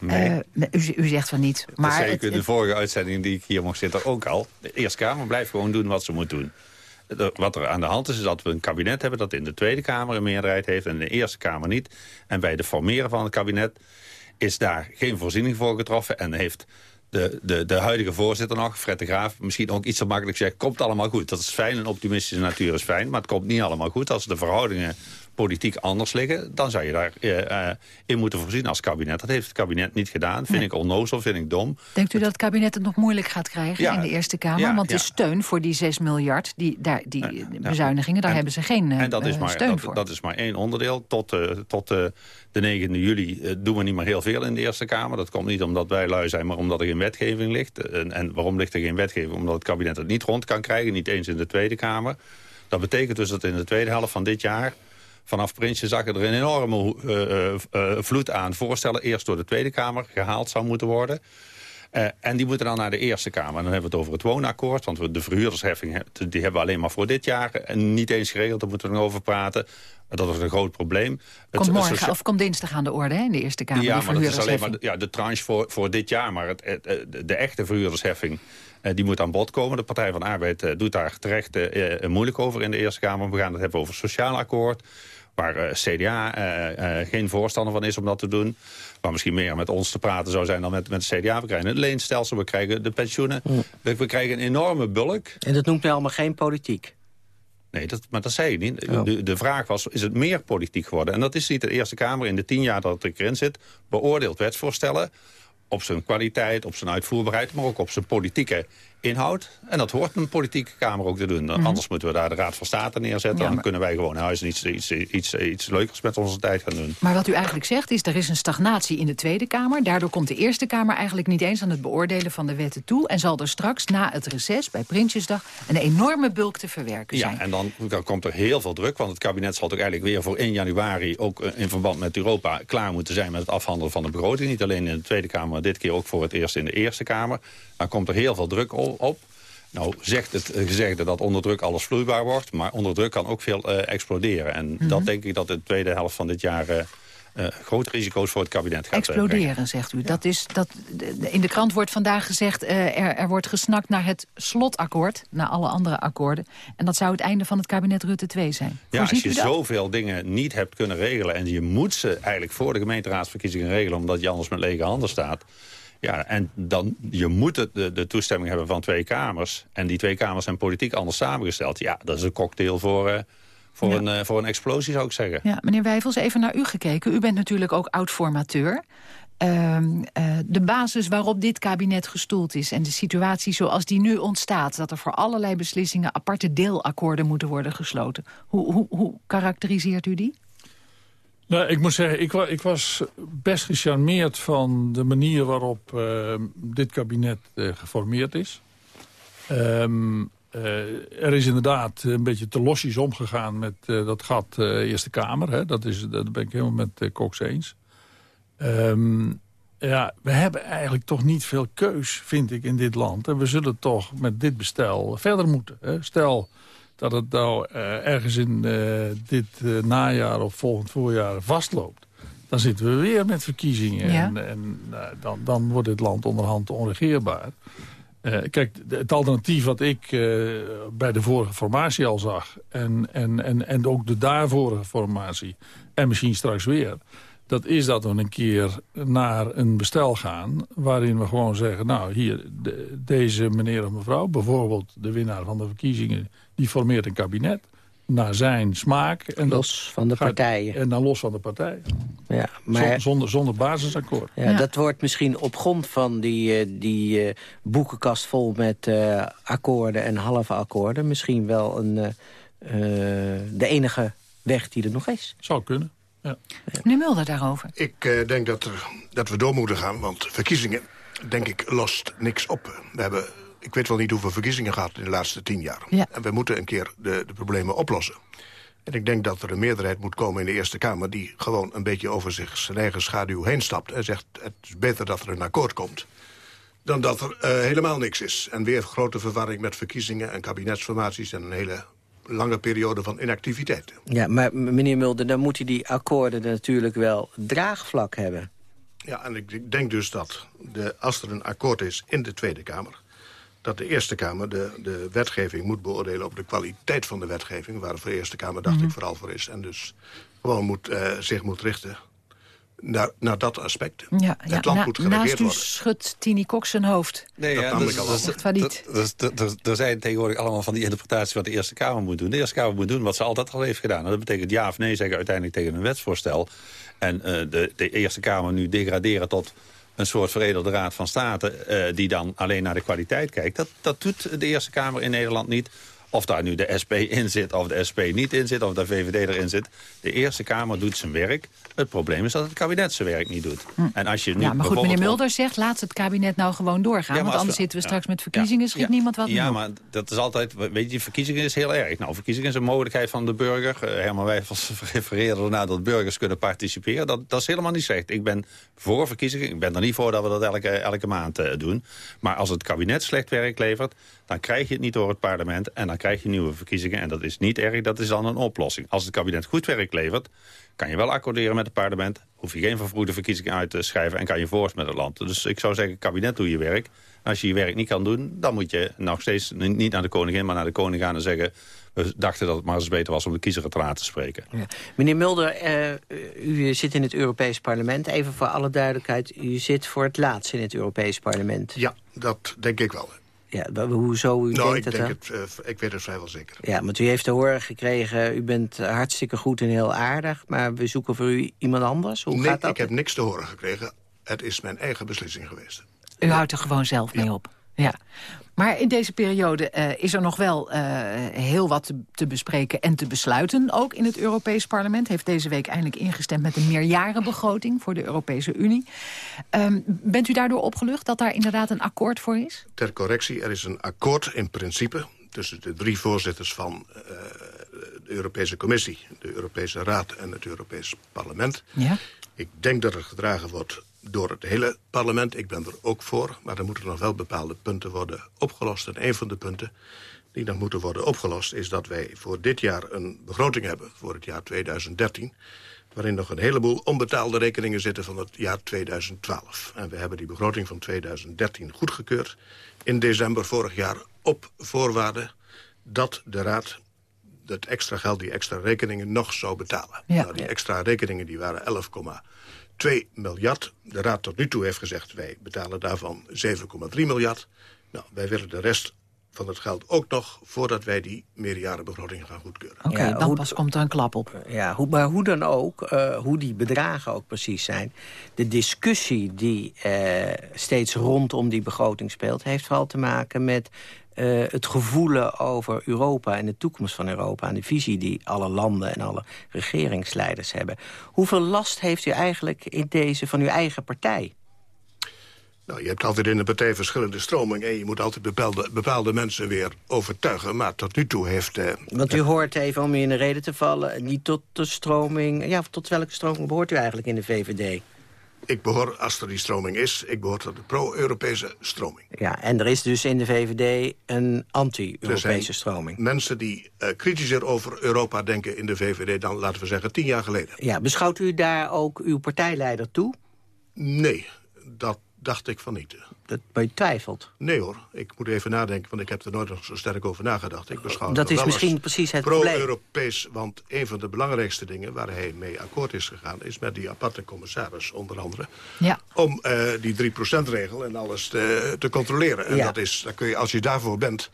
S9: Nee.
S3: Eh, u, u zegt van niet.
S9: dat
S3: Maar
S9: zei ik
S3: het-
S9: in de vorige uitzending die ik hier mocht zitten ook al. De Eerste Kamer blijft gewoon doen wat ze moet doen. De- Wat er aan de hand is, is dat we een kabinet hebben... dat in de Tweede Kamer een meerderheid heeft en in de Eerste Kamer niet. En bij de formeren van het kabinet is daar geen voorziening voor getroffen... en heeft de, de, de huidige voorzitter nog, Fred de Graaf... misschien ook iets te makkelijk zegt, komt allemaal goed. Dat is fijn, een optimistische natuur is fijn... maar het komt niet allemaal goed als de verhoudingen politiek anders liggen... dan zou je daar eh, eh, in moeten voorzien als kabinet. Dat heeft het kabinet niet gedaan. Vind
S3: Nee.
S9: ik onnozel, vind ik dom.
S3: Denkt u dat het kabinet het nog moeilijk gaat krijgen
S9: Ja.
S3: in de Eerste Kamer?
S9: Ja,
S3: Want de
S9: ja.
S3: steun voor die 6 miljard, die, daar, die bezuinigingen, daar hebben ze geen eh,
S9: En dat is, maar,
S3: steun
S9: dat,
S3: voor.
S9: dat is maar één onderdeel. Tot, tot de 9e juli doen we niet meer heel veel in de Eerste Kamer. Dat komt niet omdat wij lui zijn, maar omdat er geen wetgeving ligt. En, en waarom ligt er geen wetgeving? Omdat het kabinet het niet rond kan krijgen, niet eens in de Tweede Kamer. Dat betekent dus dat in de tweede helft van dit jaar... vanaf Prinsjesdag er een enorme eh, eh, eh, vloed aan voorstellen... eerst door de Tweede Kamer gehaald zou moeten worden... En die moeten dan naar de Eerste Kamer. En dan hebben we het over het woonakkoord. Want we de verhuurdersheffing he- die hebben we alleen maar voor dit jaar. En niet eens geregeld, daar moeten we nog over praten. Dat is een groot probleem.
S3: Komt
S9: het
S3: morgen, of komt dinsdag aan de orde hè, in de Eerste Kamer,
S9: ja,
S3: die
S9: maar dat is alleen maar de, ja, de tranche voor, voor dit jaar. Maar het, de echte verhuurdersheffing eh, die moet aan bod komen. De Partij van Arbeid doet daar terecht moeilijk over in de Eerste Kamer. We gaan het hebben over het sociaal akkoord. Waar eh, CDA eh, eh, geen voorstander van is om dat te doen. Waar misschien meer met ons te praten zou zijn dan met, met de CDA. We krijgen het leenstelsel, we krijgen de pensioenen. We, we krijgen een enorme bulk.
S7: En dat noemt u allemaal geen politiek.
S9: Nee, dat, maar dat zei ik niet.
S7: Oh.
S9: De, de vraag was, is het meer politiek geworden? En dat is niet de Eerste Kamer in de tien jaar dat het erin zit... beoordeelt wetsvoorstellen op zijn kwaliteit, op zijn uitvoerbaarheid... maar ook op zijn politieke inhoud. En dat hoort een politieke Kamer ook te doen.
S3: Mhm.
S9: Anders moeten we daar de Raad van State neerzetten.
S3: Ja,
S9: Dan kunnen wij gewoon in huis iets, iets, iets, iets leukers met onze tijd gaan doen.
S3: Maar wat u eigenlijk zegt is, er is een stagnatie in de Tweede Kamer. Daardoor komt de Eerste Kamer eigenlijk niet eens aan het beoordelen van de wetten toe. En zal er straks na het reces bij Prinsjesdag een enorme bulk te verwerken zijn.
S9: Ja, en dan, dan komt er heel veel druk. Want het kabinet zal toch eigenlijk weer voor 1 januari... ook eh, in verband met Europa klaar moeten zijn met het afhandelen van de begroting. Niet alleen in de Tweede Kamer, maar dit keer ook voor het eerst in de Eerste Kamer. Dan komt er heel veel druk op. Nou zegt het eh, gezegde dat onder druk alles vloeibaar wordt. Maar onder druk kan ook veel eh, exploderen. En
S3: Mhm.
S9: dat denk ik dat de tweede helft van dit jaar... uh, grote risico's voor het kabinet gaat
S3: Exploderen, zegt u. Dat is, dat, in de krant wordt vandaag gezegd... Er, er wordt gesnakt naar het slotakkoord, naar alle andere akkoorden. En dat zou het einde van het kabinet Rutte 2 zijn.
S9: Ja, als je zoveel dingen niet hebt kunnen regelen... en je moet ze eigenlijk voor de gemeenteraadsverkiezingen regelen... omdat je anders met lege handen staat... Ja, en dan, je moet het, de, de, toestemming hebben van twee kamers. En die twee kamers zijn politiek anders samengesteld. Ja, dat is een cocktail voor, uh, voor, een, uh, voor een explosie, zou ik zeggen.
S3: Ja, meneer Wijfels, even naar u gekeken. U bent natuurlijk ook oud-formateur. Uh, de basis waarop dit kabinet gestoeld is... en de situatie zoals die nu ontstaat... dat er voor allerlei beslissingen aparte deelakkoorden moeten worden gesloten. Hoe, hoe, hoe karakteriseert u die?
S8: Nou, ik moet zeggen, ik, ik, was best gecharmeerd van de manier waarop uh, dit kabinet uh, geformeerd is. Um, uh, er is inderdaad een beetje te losjes omgegaan met dat gat Eerste Kamer. Hè? Dat, is, dat ben ik helemaal met Cox eens. Um, ja, we hebben eigenlijk toch niet veel keus, vind ik, in dit land. En we zullen toch met dit bestel verder moeten. Hè? Stel, dat het nou uh, ergens in uh, dit uh, najaar of volgend voorjaar vastloopt... dan zitten we weer met verkiezingen. Ja. En, en dan, dan wordt dit land onderhand onregeerbaar. kijk, het alternatief wat ik bij de vorige formatie al zag... En, en, en, en ook de daarvorige formatie, en misschien straks weer dat is dat we een keer naar een bestel gaan... waarin we gewoon zeggen, nou, hier, deze meneer of mevrouw... bijvoorbeeld de winnaar van de verkiezingen die formeert een kabinet naar zijn smaak.
S7: En los van de partijen.
S8: En dan los van de partijen.
S7: Ja, maar...
S8: Zonder, zonder basisakkoord.
S7: Ja, Dat wordt misschien op grond van die, eh, die uh, boekenkast vol met uh, akkoorden en halve akkoorden... misschien wel een, uh, de enige weg die er nog is.
S8: Zou kunnen. Ja.
S3: Meneer Mulder daarover.
S10: Ik denk dat, er, dat we door moeten gaan, want verkiezingen, denk ik, lost niks op. We hebben ik weet wel niet hoeveel verkiezingen gehad in de laatste tien jaar. En we moeten een keer de, de problemen oplossen. En ik denk dat er een meerderheid moet komen in de Eerste Kamer... die gewoon een beetje over zich zijn eigen schaduw heen stapt... en zegt het is beter dat er een akkoord komt... dan dat er uh, helemaal niks is. En weer grote verwarring met verkiezingen en kabinetsformaties... en een hele lange periode van inactiviteit.
S7: Ja, maar meneer Mulder, dan moeten die akkoorden natuurlijk wel draagvlak hebben.
S10: Ja, en ik denk dus dat de, als er een akkoord is in de Tweede Kamer dat de Eerste Kamer de, de wetgeving moet beoordelen... op de kwaliteit van de wetgeving, waar de Eerste Kamer, dacht mm ik, vooral voor is. En dus gewoon moet, uh, zich moet richten naar, naar dat aspect.
S3: Ja, het land moet geregeerd naast u schudt Tini Cox zijn hoofd. Nee, dat ja, dus,
S9: dus, dus, er zijn tegenwoordig allemaal van die interpretaties... wat de Eerste Kamer moet doen. De Eerste Kamer moet doen wat ze altijd al heeft gedaan. dat betekent ja of nee zeggen uiteindelijk tegen een wetsvoorstel. En uh, de, de Eerste Kamer nu degraderen tot een soort veredelde raad van state... Uh, die dan alleen naar de kwaliteit kijkt. Dat, dat doet de Eerste Kamer in Nederland niet. Of daar nu de SP in zit, of de SP niet in zit, of de VVD erin zit. De Eerste Kamer doet zijn werk. Het probleem is dat het kabinet zijn werk niet doet.
S3: Hm. En als je nu ja, maar goed, meneer Mulder zegt, laat het kabinet nou gewoon doorgaan. want anders zitten we straks met verkiezingen, schiet niemand wat
S9: Ja, maar dat is altijd, weet je, verkiezingen is heel erg. Nou, verkiezingen is een mogelijkheid van de burger. Uh, Herman Wijfels refereerde ernaar dat burgers kunnen participeren. Dat, dat is helemaal niet slecht. Ik ben voor verkiezingen. Ik ben er niet voor dat we dat elke, elke maand uh, doen. Maar als het kabinet slecht werk levert dan krijg je het niet door het parlement en dan krijg je nieuwe verkiezingen. En dat is niet erg, dat is dan een oplossing. Als het kabinet goed werk levert, kan je wel accorderen met het parlement. Hoef je geen vervroegde verkiezingen uit te schrijven en kan je voorst met het land. Dus ik zou zeggen, kabinet doe je werk. Als je je werk niet kan doen, dan moet je nog steeds niet naar de koningin... maar naar de koning gaan en zeggen... we dachten dat het maar eens beter was om de kiezer te laten spreken. Ja.
S7: Meneer Mulder, uh, u zit in het Europees Parlement. Even voor alle duidelijkheid, u zit voor het laatst in het Europees Parlement.
S10: Ja, dat denk ik wel.
S7: Ja, hoezo u
S10: nou,
S7: denkt
S10: ik
S7: denk
S10: het, uh, ik weet het vrijwel zeker.
S7: Ja, want u heeft te horen gekregen... u bent hartstikke goed en heel aardig... maar we zoeken voor u iemand anders. Hoe
S10: nee,
S7: gaat dat?
S10: ik heb niks te horen gekregen. Het is mijn eigen beslissing geweest.
S3: U houdt er gewoon zelf mee op? Ja. Maar in deze periode uh, is er nog wel uh, heel wat te, te, bespreken en te besluiten. Ook in het Europees Parlement heeft deze week eindelijk ingestemd... met een meerjarenbegroting voor de Europese Unie. Um, bent u daardoor opgelucht dat daar inderdaad een akkoord voor is?
S10: Ter correctie, er is een akkoord in principe... tussen de drie voorzitters van uh, de Europese Commissie... de Europese Raad en het Europees Parlement.
S3: Ja?
S10: Ik denk dat er gedragen wordt door het hele parlement. Ik ben er ook voor, maar er moeten nog wel bepaalde punten worden opgelost. En een van de punten die nog moeten worden opgelost... is dat wij voor dit jaar een begroting hebben, voor het jaar 2013... waarin nog een heleboel onbetaalde rekeningen zitten van het jaar 2012. En we hebben die begroting van 2013 goedgekeurd in december vorig jaar op voorwaarde dat de Raad dat extra geld, die extra rekeningen, nog zou betalen.
S3: Ja.
S10: Nou, die extra rekeningen die waren 11,2 miljard. De Raad tot nu toe heeft gezegd, wij betalen daarvan 7,3 miljard. Nou, wij willen de rest van het geld ook nog... voordat wij die meerjarenbegroting gaan goedkeuren.
S3: Oké,
S7: Ja,
S3: dan
S7: hoe-
S3: pas komt er een klap op.
S7: Ja, hoe, maar hoe dan ook, eh, hoe die bedragen ook precies zijn... de discussie die eh, steeds rondom die begroting speelt... heeft vooral te maken met eh, het gevoelen over Europa... en de toekomst van Europa... en de visie die alle landen en alle regeringsleiders hebben. Hoeveel last heeft u eigenlijk in deze van uw eigen partij?
S10: Nou, je hebt altijd in een partij verschillende stromingen... en je moet altijd bepaalde, bepaalde mensen weer overtuigen. Maar tot nu toe heeft... eh,
S7: Want u hoort even, om u in de reden te vallen... niet tot de stroming... Ja, tot welke stroming behoort u eigenlijk in de VVD?
S10: Ik behoor, als er die stroming is, ik behoor tot de pro-Europese stroming.
S7: Ja, en er is dus in de VVD een anti-Europese stroming.
S10: mensen die eh, kritischer over Europa denken in de VVD... dan, laten we zeggen, tien jaar geleden.
S7: Ja, beschouwt u daar ook uw partijleider toe?
S10: Nee, dat dacht ik van niet.
S7: Dat, maar u twijfelt?
S10: Nee hoor, ik moet even nadenken, want ik heb er nooit nog zo sterk over nagedacht. Ik beschouw
S7: Dat is misschien precies het probleem.
S10: Pro-Europees, want een van de belangrijkste dingen waar hij mee akkoord is gegaan... is met die aparte commissaris, onder andere...
S3: Ja.
S10: om eh, die 3%-regel en alles te, te controleren. En
S7: Ja.
S10: dat is, dan kun je, als je daarvoor bent,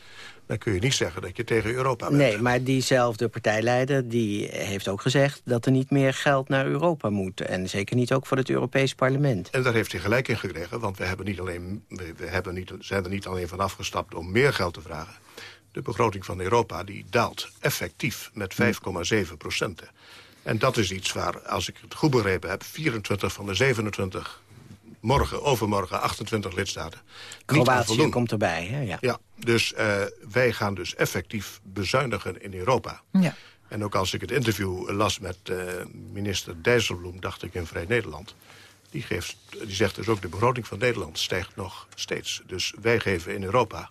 S10: dan kun je niet zeggen dat je tegen Europa bent.
S7: Nee, maar diezelfde partijleider die heeft ook gezegd... dat er niet meer geld naar Europa moet. En zeker niet ook voor het Europees parlement.
S10: En daar heeft hij gelijk in gekregen, want we, hebben niet alleen, we, hebben niet, zijn er niet alleen van afgestapt om meer geld te vragen. De begroting van Europa die daalt effectief met 5,7 procent. En dat is iets waar, als ik het goed begrepen heb, 24 van de 27, morgen, overmorgen 28 lidstaten,
S7: Kroatië komt erbij, hè? Ja.
S10: Ja, dus eh, wij gaan dus effectief bezuinigen in Europa.
S3: Ja.
S10: En ook als ik het interview las met eh, minister Dijsselbloem, dacht ik in Vrij Nederland... Die, geeft, die zegt dus ook de begroting van Nederland stijgt nog steeds. Dus wij geven in Europa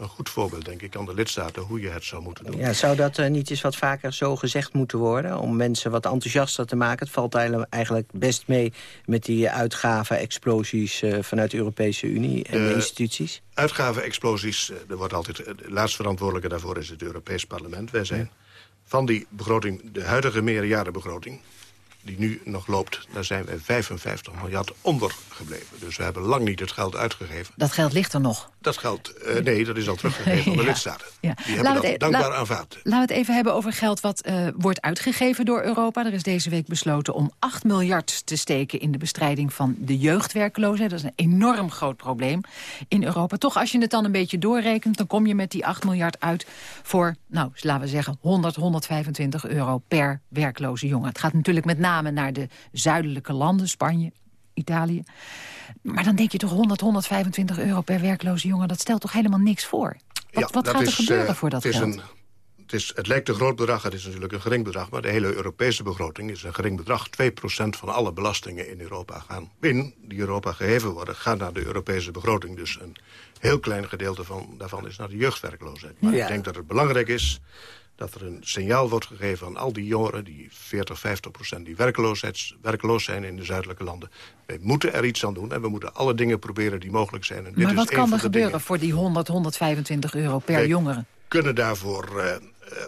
S10: een goed voorbeeld, denk ik, aan de lidstaten... hoe je het zou moeten doen.
S7: Ja, zou dat eh, niet eens wat vaker zo gezegd moeten worden? Om mensen wat enthousiaster te maken? Het valt eigenlijk- best mee met die uitgaven-explosies... eh, vanuit de Europese Unie en de
S10: De-
S7: instituties.
S10: Uitgavenexplosies, eh, er wordt altijd, eh, de laatste verantwoordelijke daarvoor is het Europees Parlement. Wij zijn van die begroting, de huidige meerjarenbegroting... die nu nog loopt, daar zijn wij 55 miljard onder gebleven. Dus we hebben lang niet het geld uitgegeven.
S3: Dat geld ligt er nog.
S10: Dat geld, eh, nee, dat is al teruggegeven aan de
S3: Ja.
S10: lidstaten.
S3: Ja.
S10: Die hebben dat
S3: we e-
S10: dankbaar
S3: la-
S10: aanvaard.
S3: Laten we het even hebben over geld wat eh, wordt uitgegeven door Europa. Er is deze week besloten om 8 miljard te steken in de bestrijding van de jeugdwerkloosheid. Dat is een enorm groot probleem in Europa. Toch, als je het dan een beetje doorrekent, dan kom je met die 8 miljard uit voor, nou, laten we zeggen, 100, 125 euro per werkloze jongen. Het gaat natuurlijk met name naar de zuidelijke landen, Spanje, Italië. Maar dan denk je toch 100, 125 euro per werkloze jongen, dat stelt toch helemaal niks voor? Wat,
S10: Ja,
S3: wat gaat er
S10: is,
S3: gebeuren
S10: eh,
S3: voor dat
S10: het is
S3: geld?
S10: Een, het, is, het lijkt een groot bedrag, het is natuurlijk een gering bedrag... maar de hele Europese begroting is een gering bedrag. 2% van alle belastingen in Europa gaan in, die Europa geheven worden... gaan naar de Europese begroting. Dus een heel klein gedeelte van, daarvan is naar de jeugdwerkloosheid. Maar
S7: Ja.
S10: ik denk dat het belangrijk is dat er een signaal wordt gegeven aan al die jongeren... die 40, 50 procent die werkloos zijn in de zuidelijke landen. Wij moeten er iets aan doen en we moeten alle dingen proberen die mogelijk zijn. En dit
S3: Maar
S10: is
S3: wat kan er gebeuren
S10: dingen.
S3: voor die 100, 125 euro per
S10: Wij
S3: jongere?
S10: kunnen daarvoor eh, eh,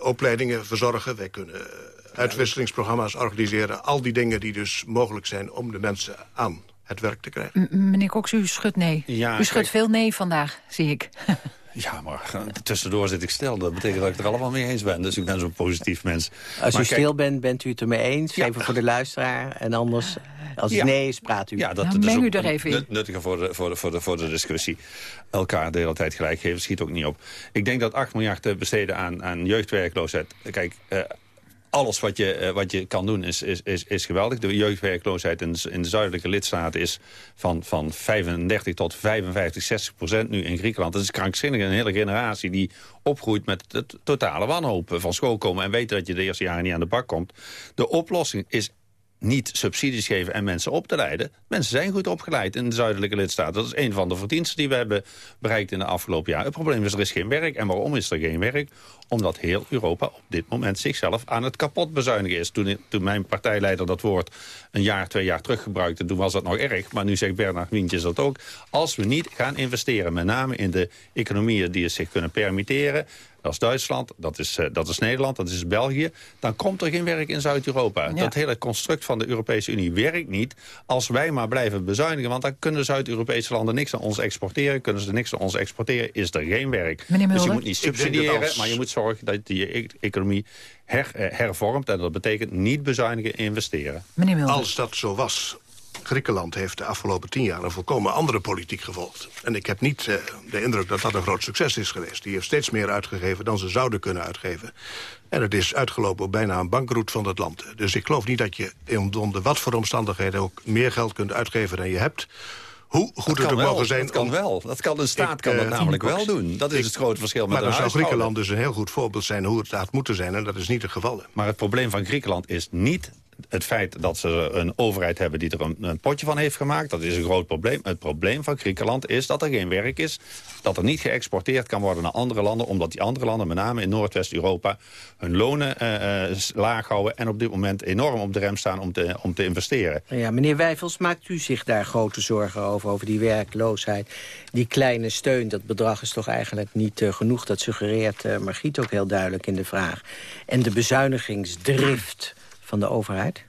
S10: opleidingen verzorgen. Wij kunnen eh, uitwisselingsprogramma's organiseren. Al die dingen die dus mogelijk zijn om de mensen aan het werk te krijgen.
S3: M- meneer Cox, u schudt nee.
S9: Ja,
S3: u schudt
S9: kijk.
S3: veel nee vandaag, zie ik.
S9: Ja, maar eh, tussendoor zit ik stil. Dat betekent dat ik het er allemaal mee eens ben. Dus ik ben zo'n positief mens.
S7: Als
S9: Maar
S7: u
S9: kijk,
S7: stil bent, bent u het ermee eens. Even voor de luisteraar. En anders, als
S9: Ja.
S7: nee is, praat u.
S9: Ja, dat,
S3: Nou, meng u er even in.
S9: nut- nuttiger voor de, voor, de, voor, de, voor de discussie. Elkaar de hele tijd gelijk geven, schiet ook niet op. Ik denk dat 8 miljard te besteden aan, aan jeugdwerkloosheid... Kijk, eh, alles wat je, eh, wat je kan doen is, is, is, is geweldig. De jeugdwerkloosheid in, de- in de zuidelijke lidstaten is van, van 35 tot 55, 60 procent nu in Griekenland. Dat is krankzinnig. Een hele generatie die opgroeit met het totale wanhoop van school komen... en weten dat je de eerste jaren niet aan de bak komt. De oplossing is niet subsidies geven en mensen op te leiden. Mensen zijn goed opgeleid in de zuidelijke lidstaten. Dat is een van de verdiensten die we hebben bereikt in de afgelopen jaar. Het probleem is, er is geen werk. En waarom is er geen werk? Omdat heel Europa op dit moment zichzelf aan het kapot bezuinigen is. Toen, toen mijn partijleider dat woord een jaar, twee jaar terug gebruikte... toen was dat nog erg. Maar nu zegt Bernard Wientjes dat ook. Als we niet gaan investeren, met name in de economieën die het zich kunnen permitteren... Dat is Duitsland, dat is, uh, dat is Nederland, dat is België. Dan komt er geen werk in Zuid-Europa. Dat hele construct van de Europese Unie werkt niet... als wij maar blijven bezuinigen. Want dan kunnen Zuid-Europese landen niks aan ons exporteren. Kunnen ze niks aan ons exporteren, is er geen werk. Dus je moet niet subsidiëren, maar je moet zorgen dat je e- economie her, eh, hervormt. En dat betekent niet bezuinigen, investeren.
S10: Als dat zo was, Griekenland heeft de afgelopen tien jaar een volkomen andere politiek gevolgd. En ik heb niet uh, de indruk dat dat een groot succes is geweest. Die heeft steeds meer uitgegeven dan ze zouden kunnen uitgeven. En het is uitgelopen op bijna een bankroet van het land. Dus ik geloof niet dat je onder wat voor omstandigheden ook meer geld kunt uitgeven dan je hebt. Hoe goed het ook mogen zijn...
S9: Dat kan wel. Dat kan een staat kan dat uh, namelijk wel doen. Dat is ik, het grote verschil met
S10: Maar dan zou Griekenland dus een heel goed voorbeeld zijn... hoe het had moeten zijn. En dat is niet het geval.
S9: Maar het probleem van Griekenland is niet het feit dat ze een overheid hebben die er een, potje van heeft gemaakt... dat is een groot probleem. Het probleem van Griekenland is dat er geen werk is... dat er niet geëxporteerd kan worden naar andere landen... omdat die andere landen, met name in Noordwest-Europa... hun lonen uh, uh, laag houden en op dit moment enorm op de rem staan om te, om te investeren.
S7: Ja, meneer Wijfels, maakt u zich daar grote zorgen over... over die werkloosheid, die kleine steun? Dat bedrag is toch eigenlijk niet uh, genoeg? Dat suggereert Margriet ook heel duidelijk in de vraag. En de bezuinigingsdrift van de overheid?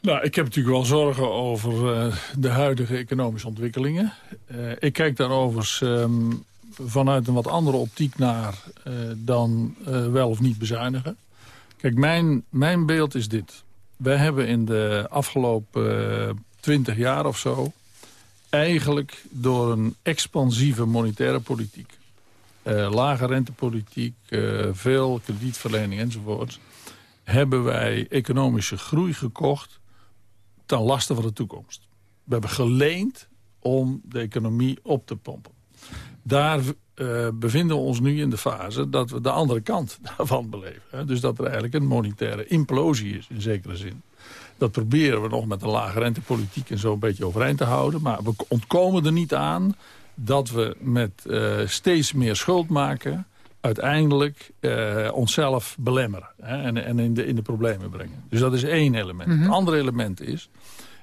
S8: Nou, ik heb natuurlijk wel zorgen over uh, de huidige economische ontwikkelingen. Uh, ik kijk daarover um, vanuit een wat andere optiek naar uh, dan wel of niet bezuinigen. Kijk, mijn, mijn beeld is dit. Wij hebben in de afgelopen twintig jaar of zo... eigenlijk door een expansieve monetaire politiek... lage rentepolitiek, veel kredietverlening enzovoort hebben wij economische groei gekocht ten laste van de toekomst. We hebben geleend om de economie op te pompen. Daar uh, bevinden we ons nu in de fase dat we de andere kant daarvan beleven. Hè? Dus dat er eigenlijk een monetaire implosie is, in zekere zin. Dat proberen we nog met een lage rentepolitiek en zo een beetje overeind te houden. Maar we ontkomen er niet aan dat we met uh, steeds meer schuld maken uiteindelijk uh, onszelf belemmeren. Hè, en, en in, de, in de problemen brengen. Dus dat is één element. Het andere element is,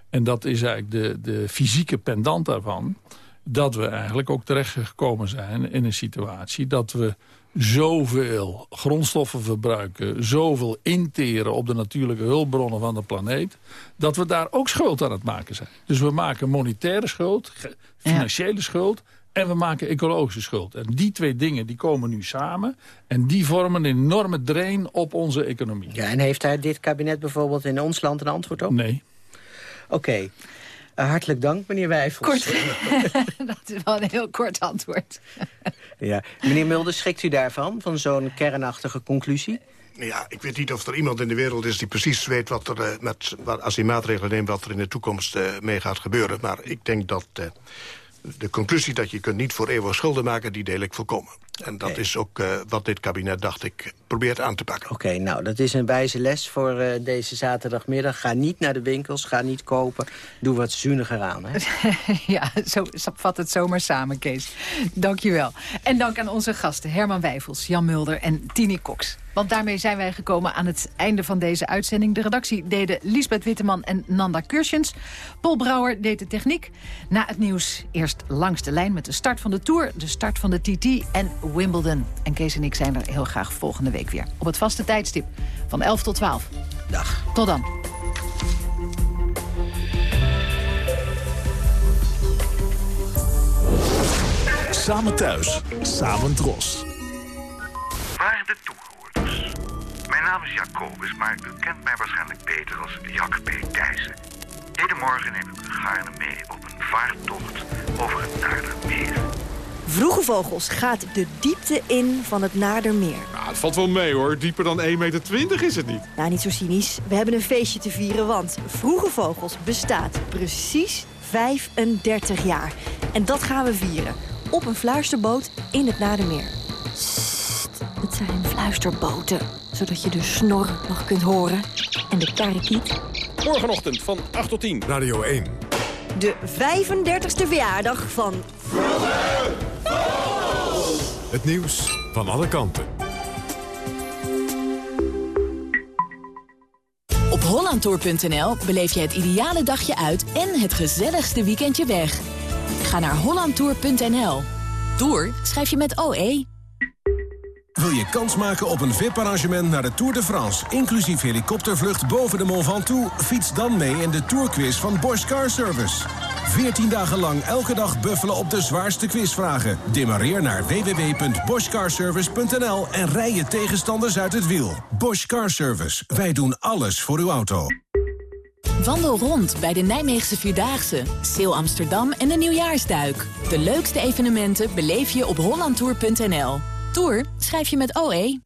S8: en dat is eigenlijk de, de fysieke pendant daarvan... dat we eigenlijk ook terechtgekomen zijn in een situatie... dat we zoveel grondstoffen verbruiken... zoveel interen op de natuurlijke hulpbronnen van de planeet... dat we daar ook schuld aan het maken zijn. Dus we maken monetaire schuld, financiële schuld... En we maken ecologische schuld. En die twee dingen die komen nu samen. En die vormen een enorme drain op onze economie.
S7: Ja, en heeft daar dit kabinet bijvoorbeeld in ons land een antwoord op?
S8: Nee.
S7: Oké. Okay. Uh, hartelijk dank, meneer Wijfels.
S3: Kort. dat is wel een heel kort antwoord.
S7: ja. Meneer Mulder, schrikt u daarvan? Van zo'n kernachtige conclusie?
S10: Ja, ik weet niet of er iemand in de wereld is die precies weet... wat er, uh, met, als hij maatregelen neemt, wat er in de toekomst uh, mee gaat gebeuren. Maar ik denk dat de conclusie dat je kunt niet voor eeuwig schulden maken... die deel ik volkomen. En dat is ook uh, wat dit kabinet, dacht ik, probeert aan te pakken.
S7: Oké, okay, nou, dat is een wijze les voor uh, deze zaterdagmiddag. Ga niet naar de winkels, ga niet kopen. Doe wat zuiniger aan, hè?
S3: ja, zo vat het zomaar samen, Kees. Dank je wel. En dank aan onze gasten Herman Wijfels, Jan Mulder en Tini Cox. Want daarmee zijn wij gekomen aan het einde van deze uitzending. De redactie deden Lisbeth Witteman en Nanda Kursjens. Paul Brouwer deed de techniek. Na het nieuws eerst langs de lijn met de start van de Tour... de start van de TT en Wimbledon. En Kees en ik zijn er heel graag volgende week weer. Op het vaste tijdstip van 11 tot 12.
S7: Dag.
S3: Tot dan.
S20: Samen thuis, samen dros.
S21: Waarde toehoorders. Mijn naam is Jacobus, maar u kent mij waarschijnlijk beter als Jack P. Thijssen. Hedenmorgen neem ik u gaarne mee op een vaartocht over het Naardermeer.
S22: Vroege Vogels gaat de diepte in van het Naardermeer.
S23: Nou, het valt wel mee hoor. Dieper dan 1,20 meter is het niet.
S22: Nou, niet zo cynisch. We hebben een feestje te vieren, want Vroege Vogels bestaat precies 35 jaar. En dat gaan we vieren. Op een fluisterboot in het Naardermeer. Sst, het zijn fluisterboten. Zodat je de snor nog kunt horen. En de karakiet
S24: Morgenochtend van 8 tot 10.
S6: Radio 1.
S22: De 35e verjaardag van...
S6: Het nieuws van alle kanten.
S11: Op hollandtour.nl beleef je het ideale dagje uit en het gezelligste weekendje weg. Ga naar hollandtour.nl. Tour schrijf je met OE.
S25: Wil je kans maken op een VIP-arrangement naar de Tour de France... inclusief helikoptervlucht boven de Mont Ventoux? Fiets dan mee in de Tourquiz van Bosch Car Service. 14 dagen lang elke dag buffelen op de zwaarste quizvragen. Demareer naar www.boschcarservice.nl en rij je tegenstanders uit het wiel. Bosch Car Service. Wij doen alles voor uw auto.
S11: Wandel rond bij de Nijmeegse Vierdaagse, Seel Amsterdam en de Nieuwjaarsduik. De leukste evenementen beleef je op hollandtour.nl. Tour schrijf je met OE.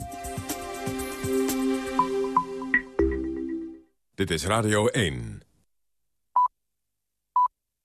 S6: Dit is Radio 1.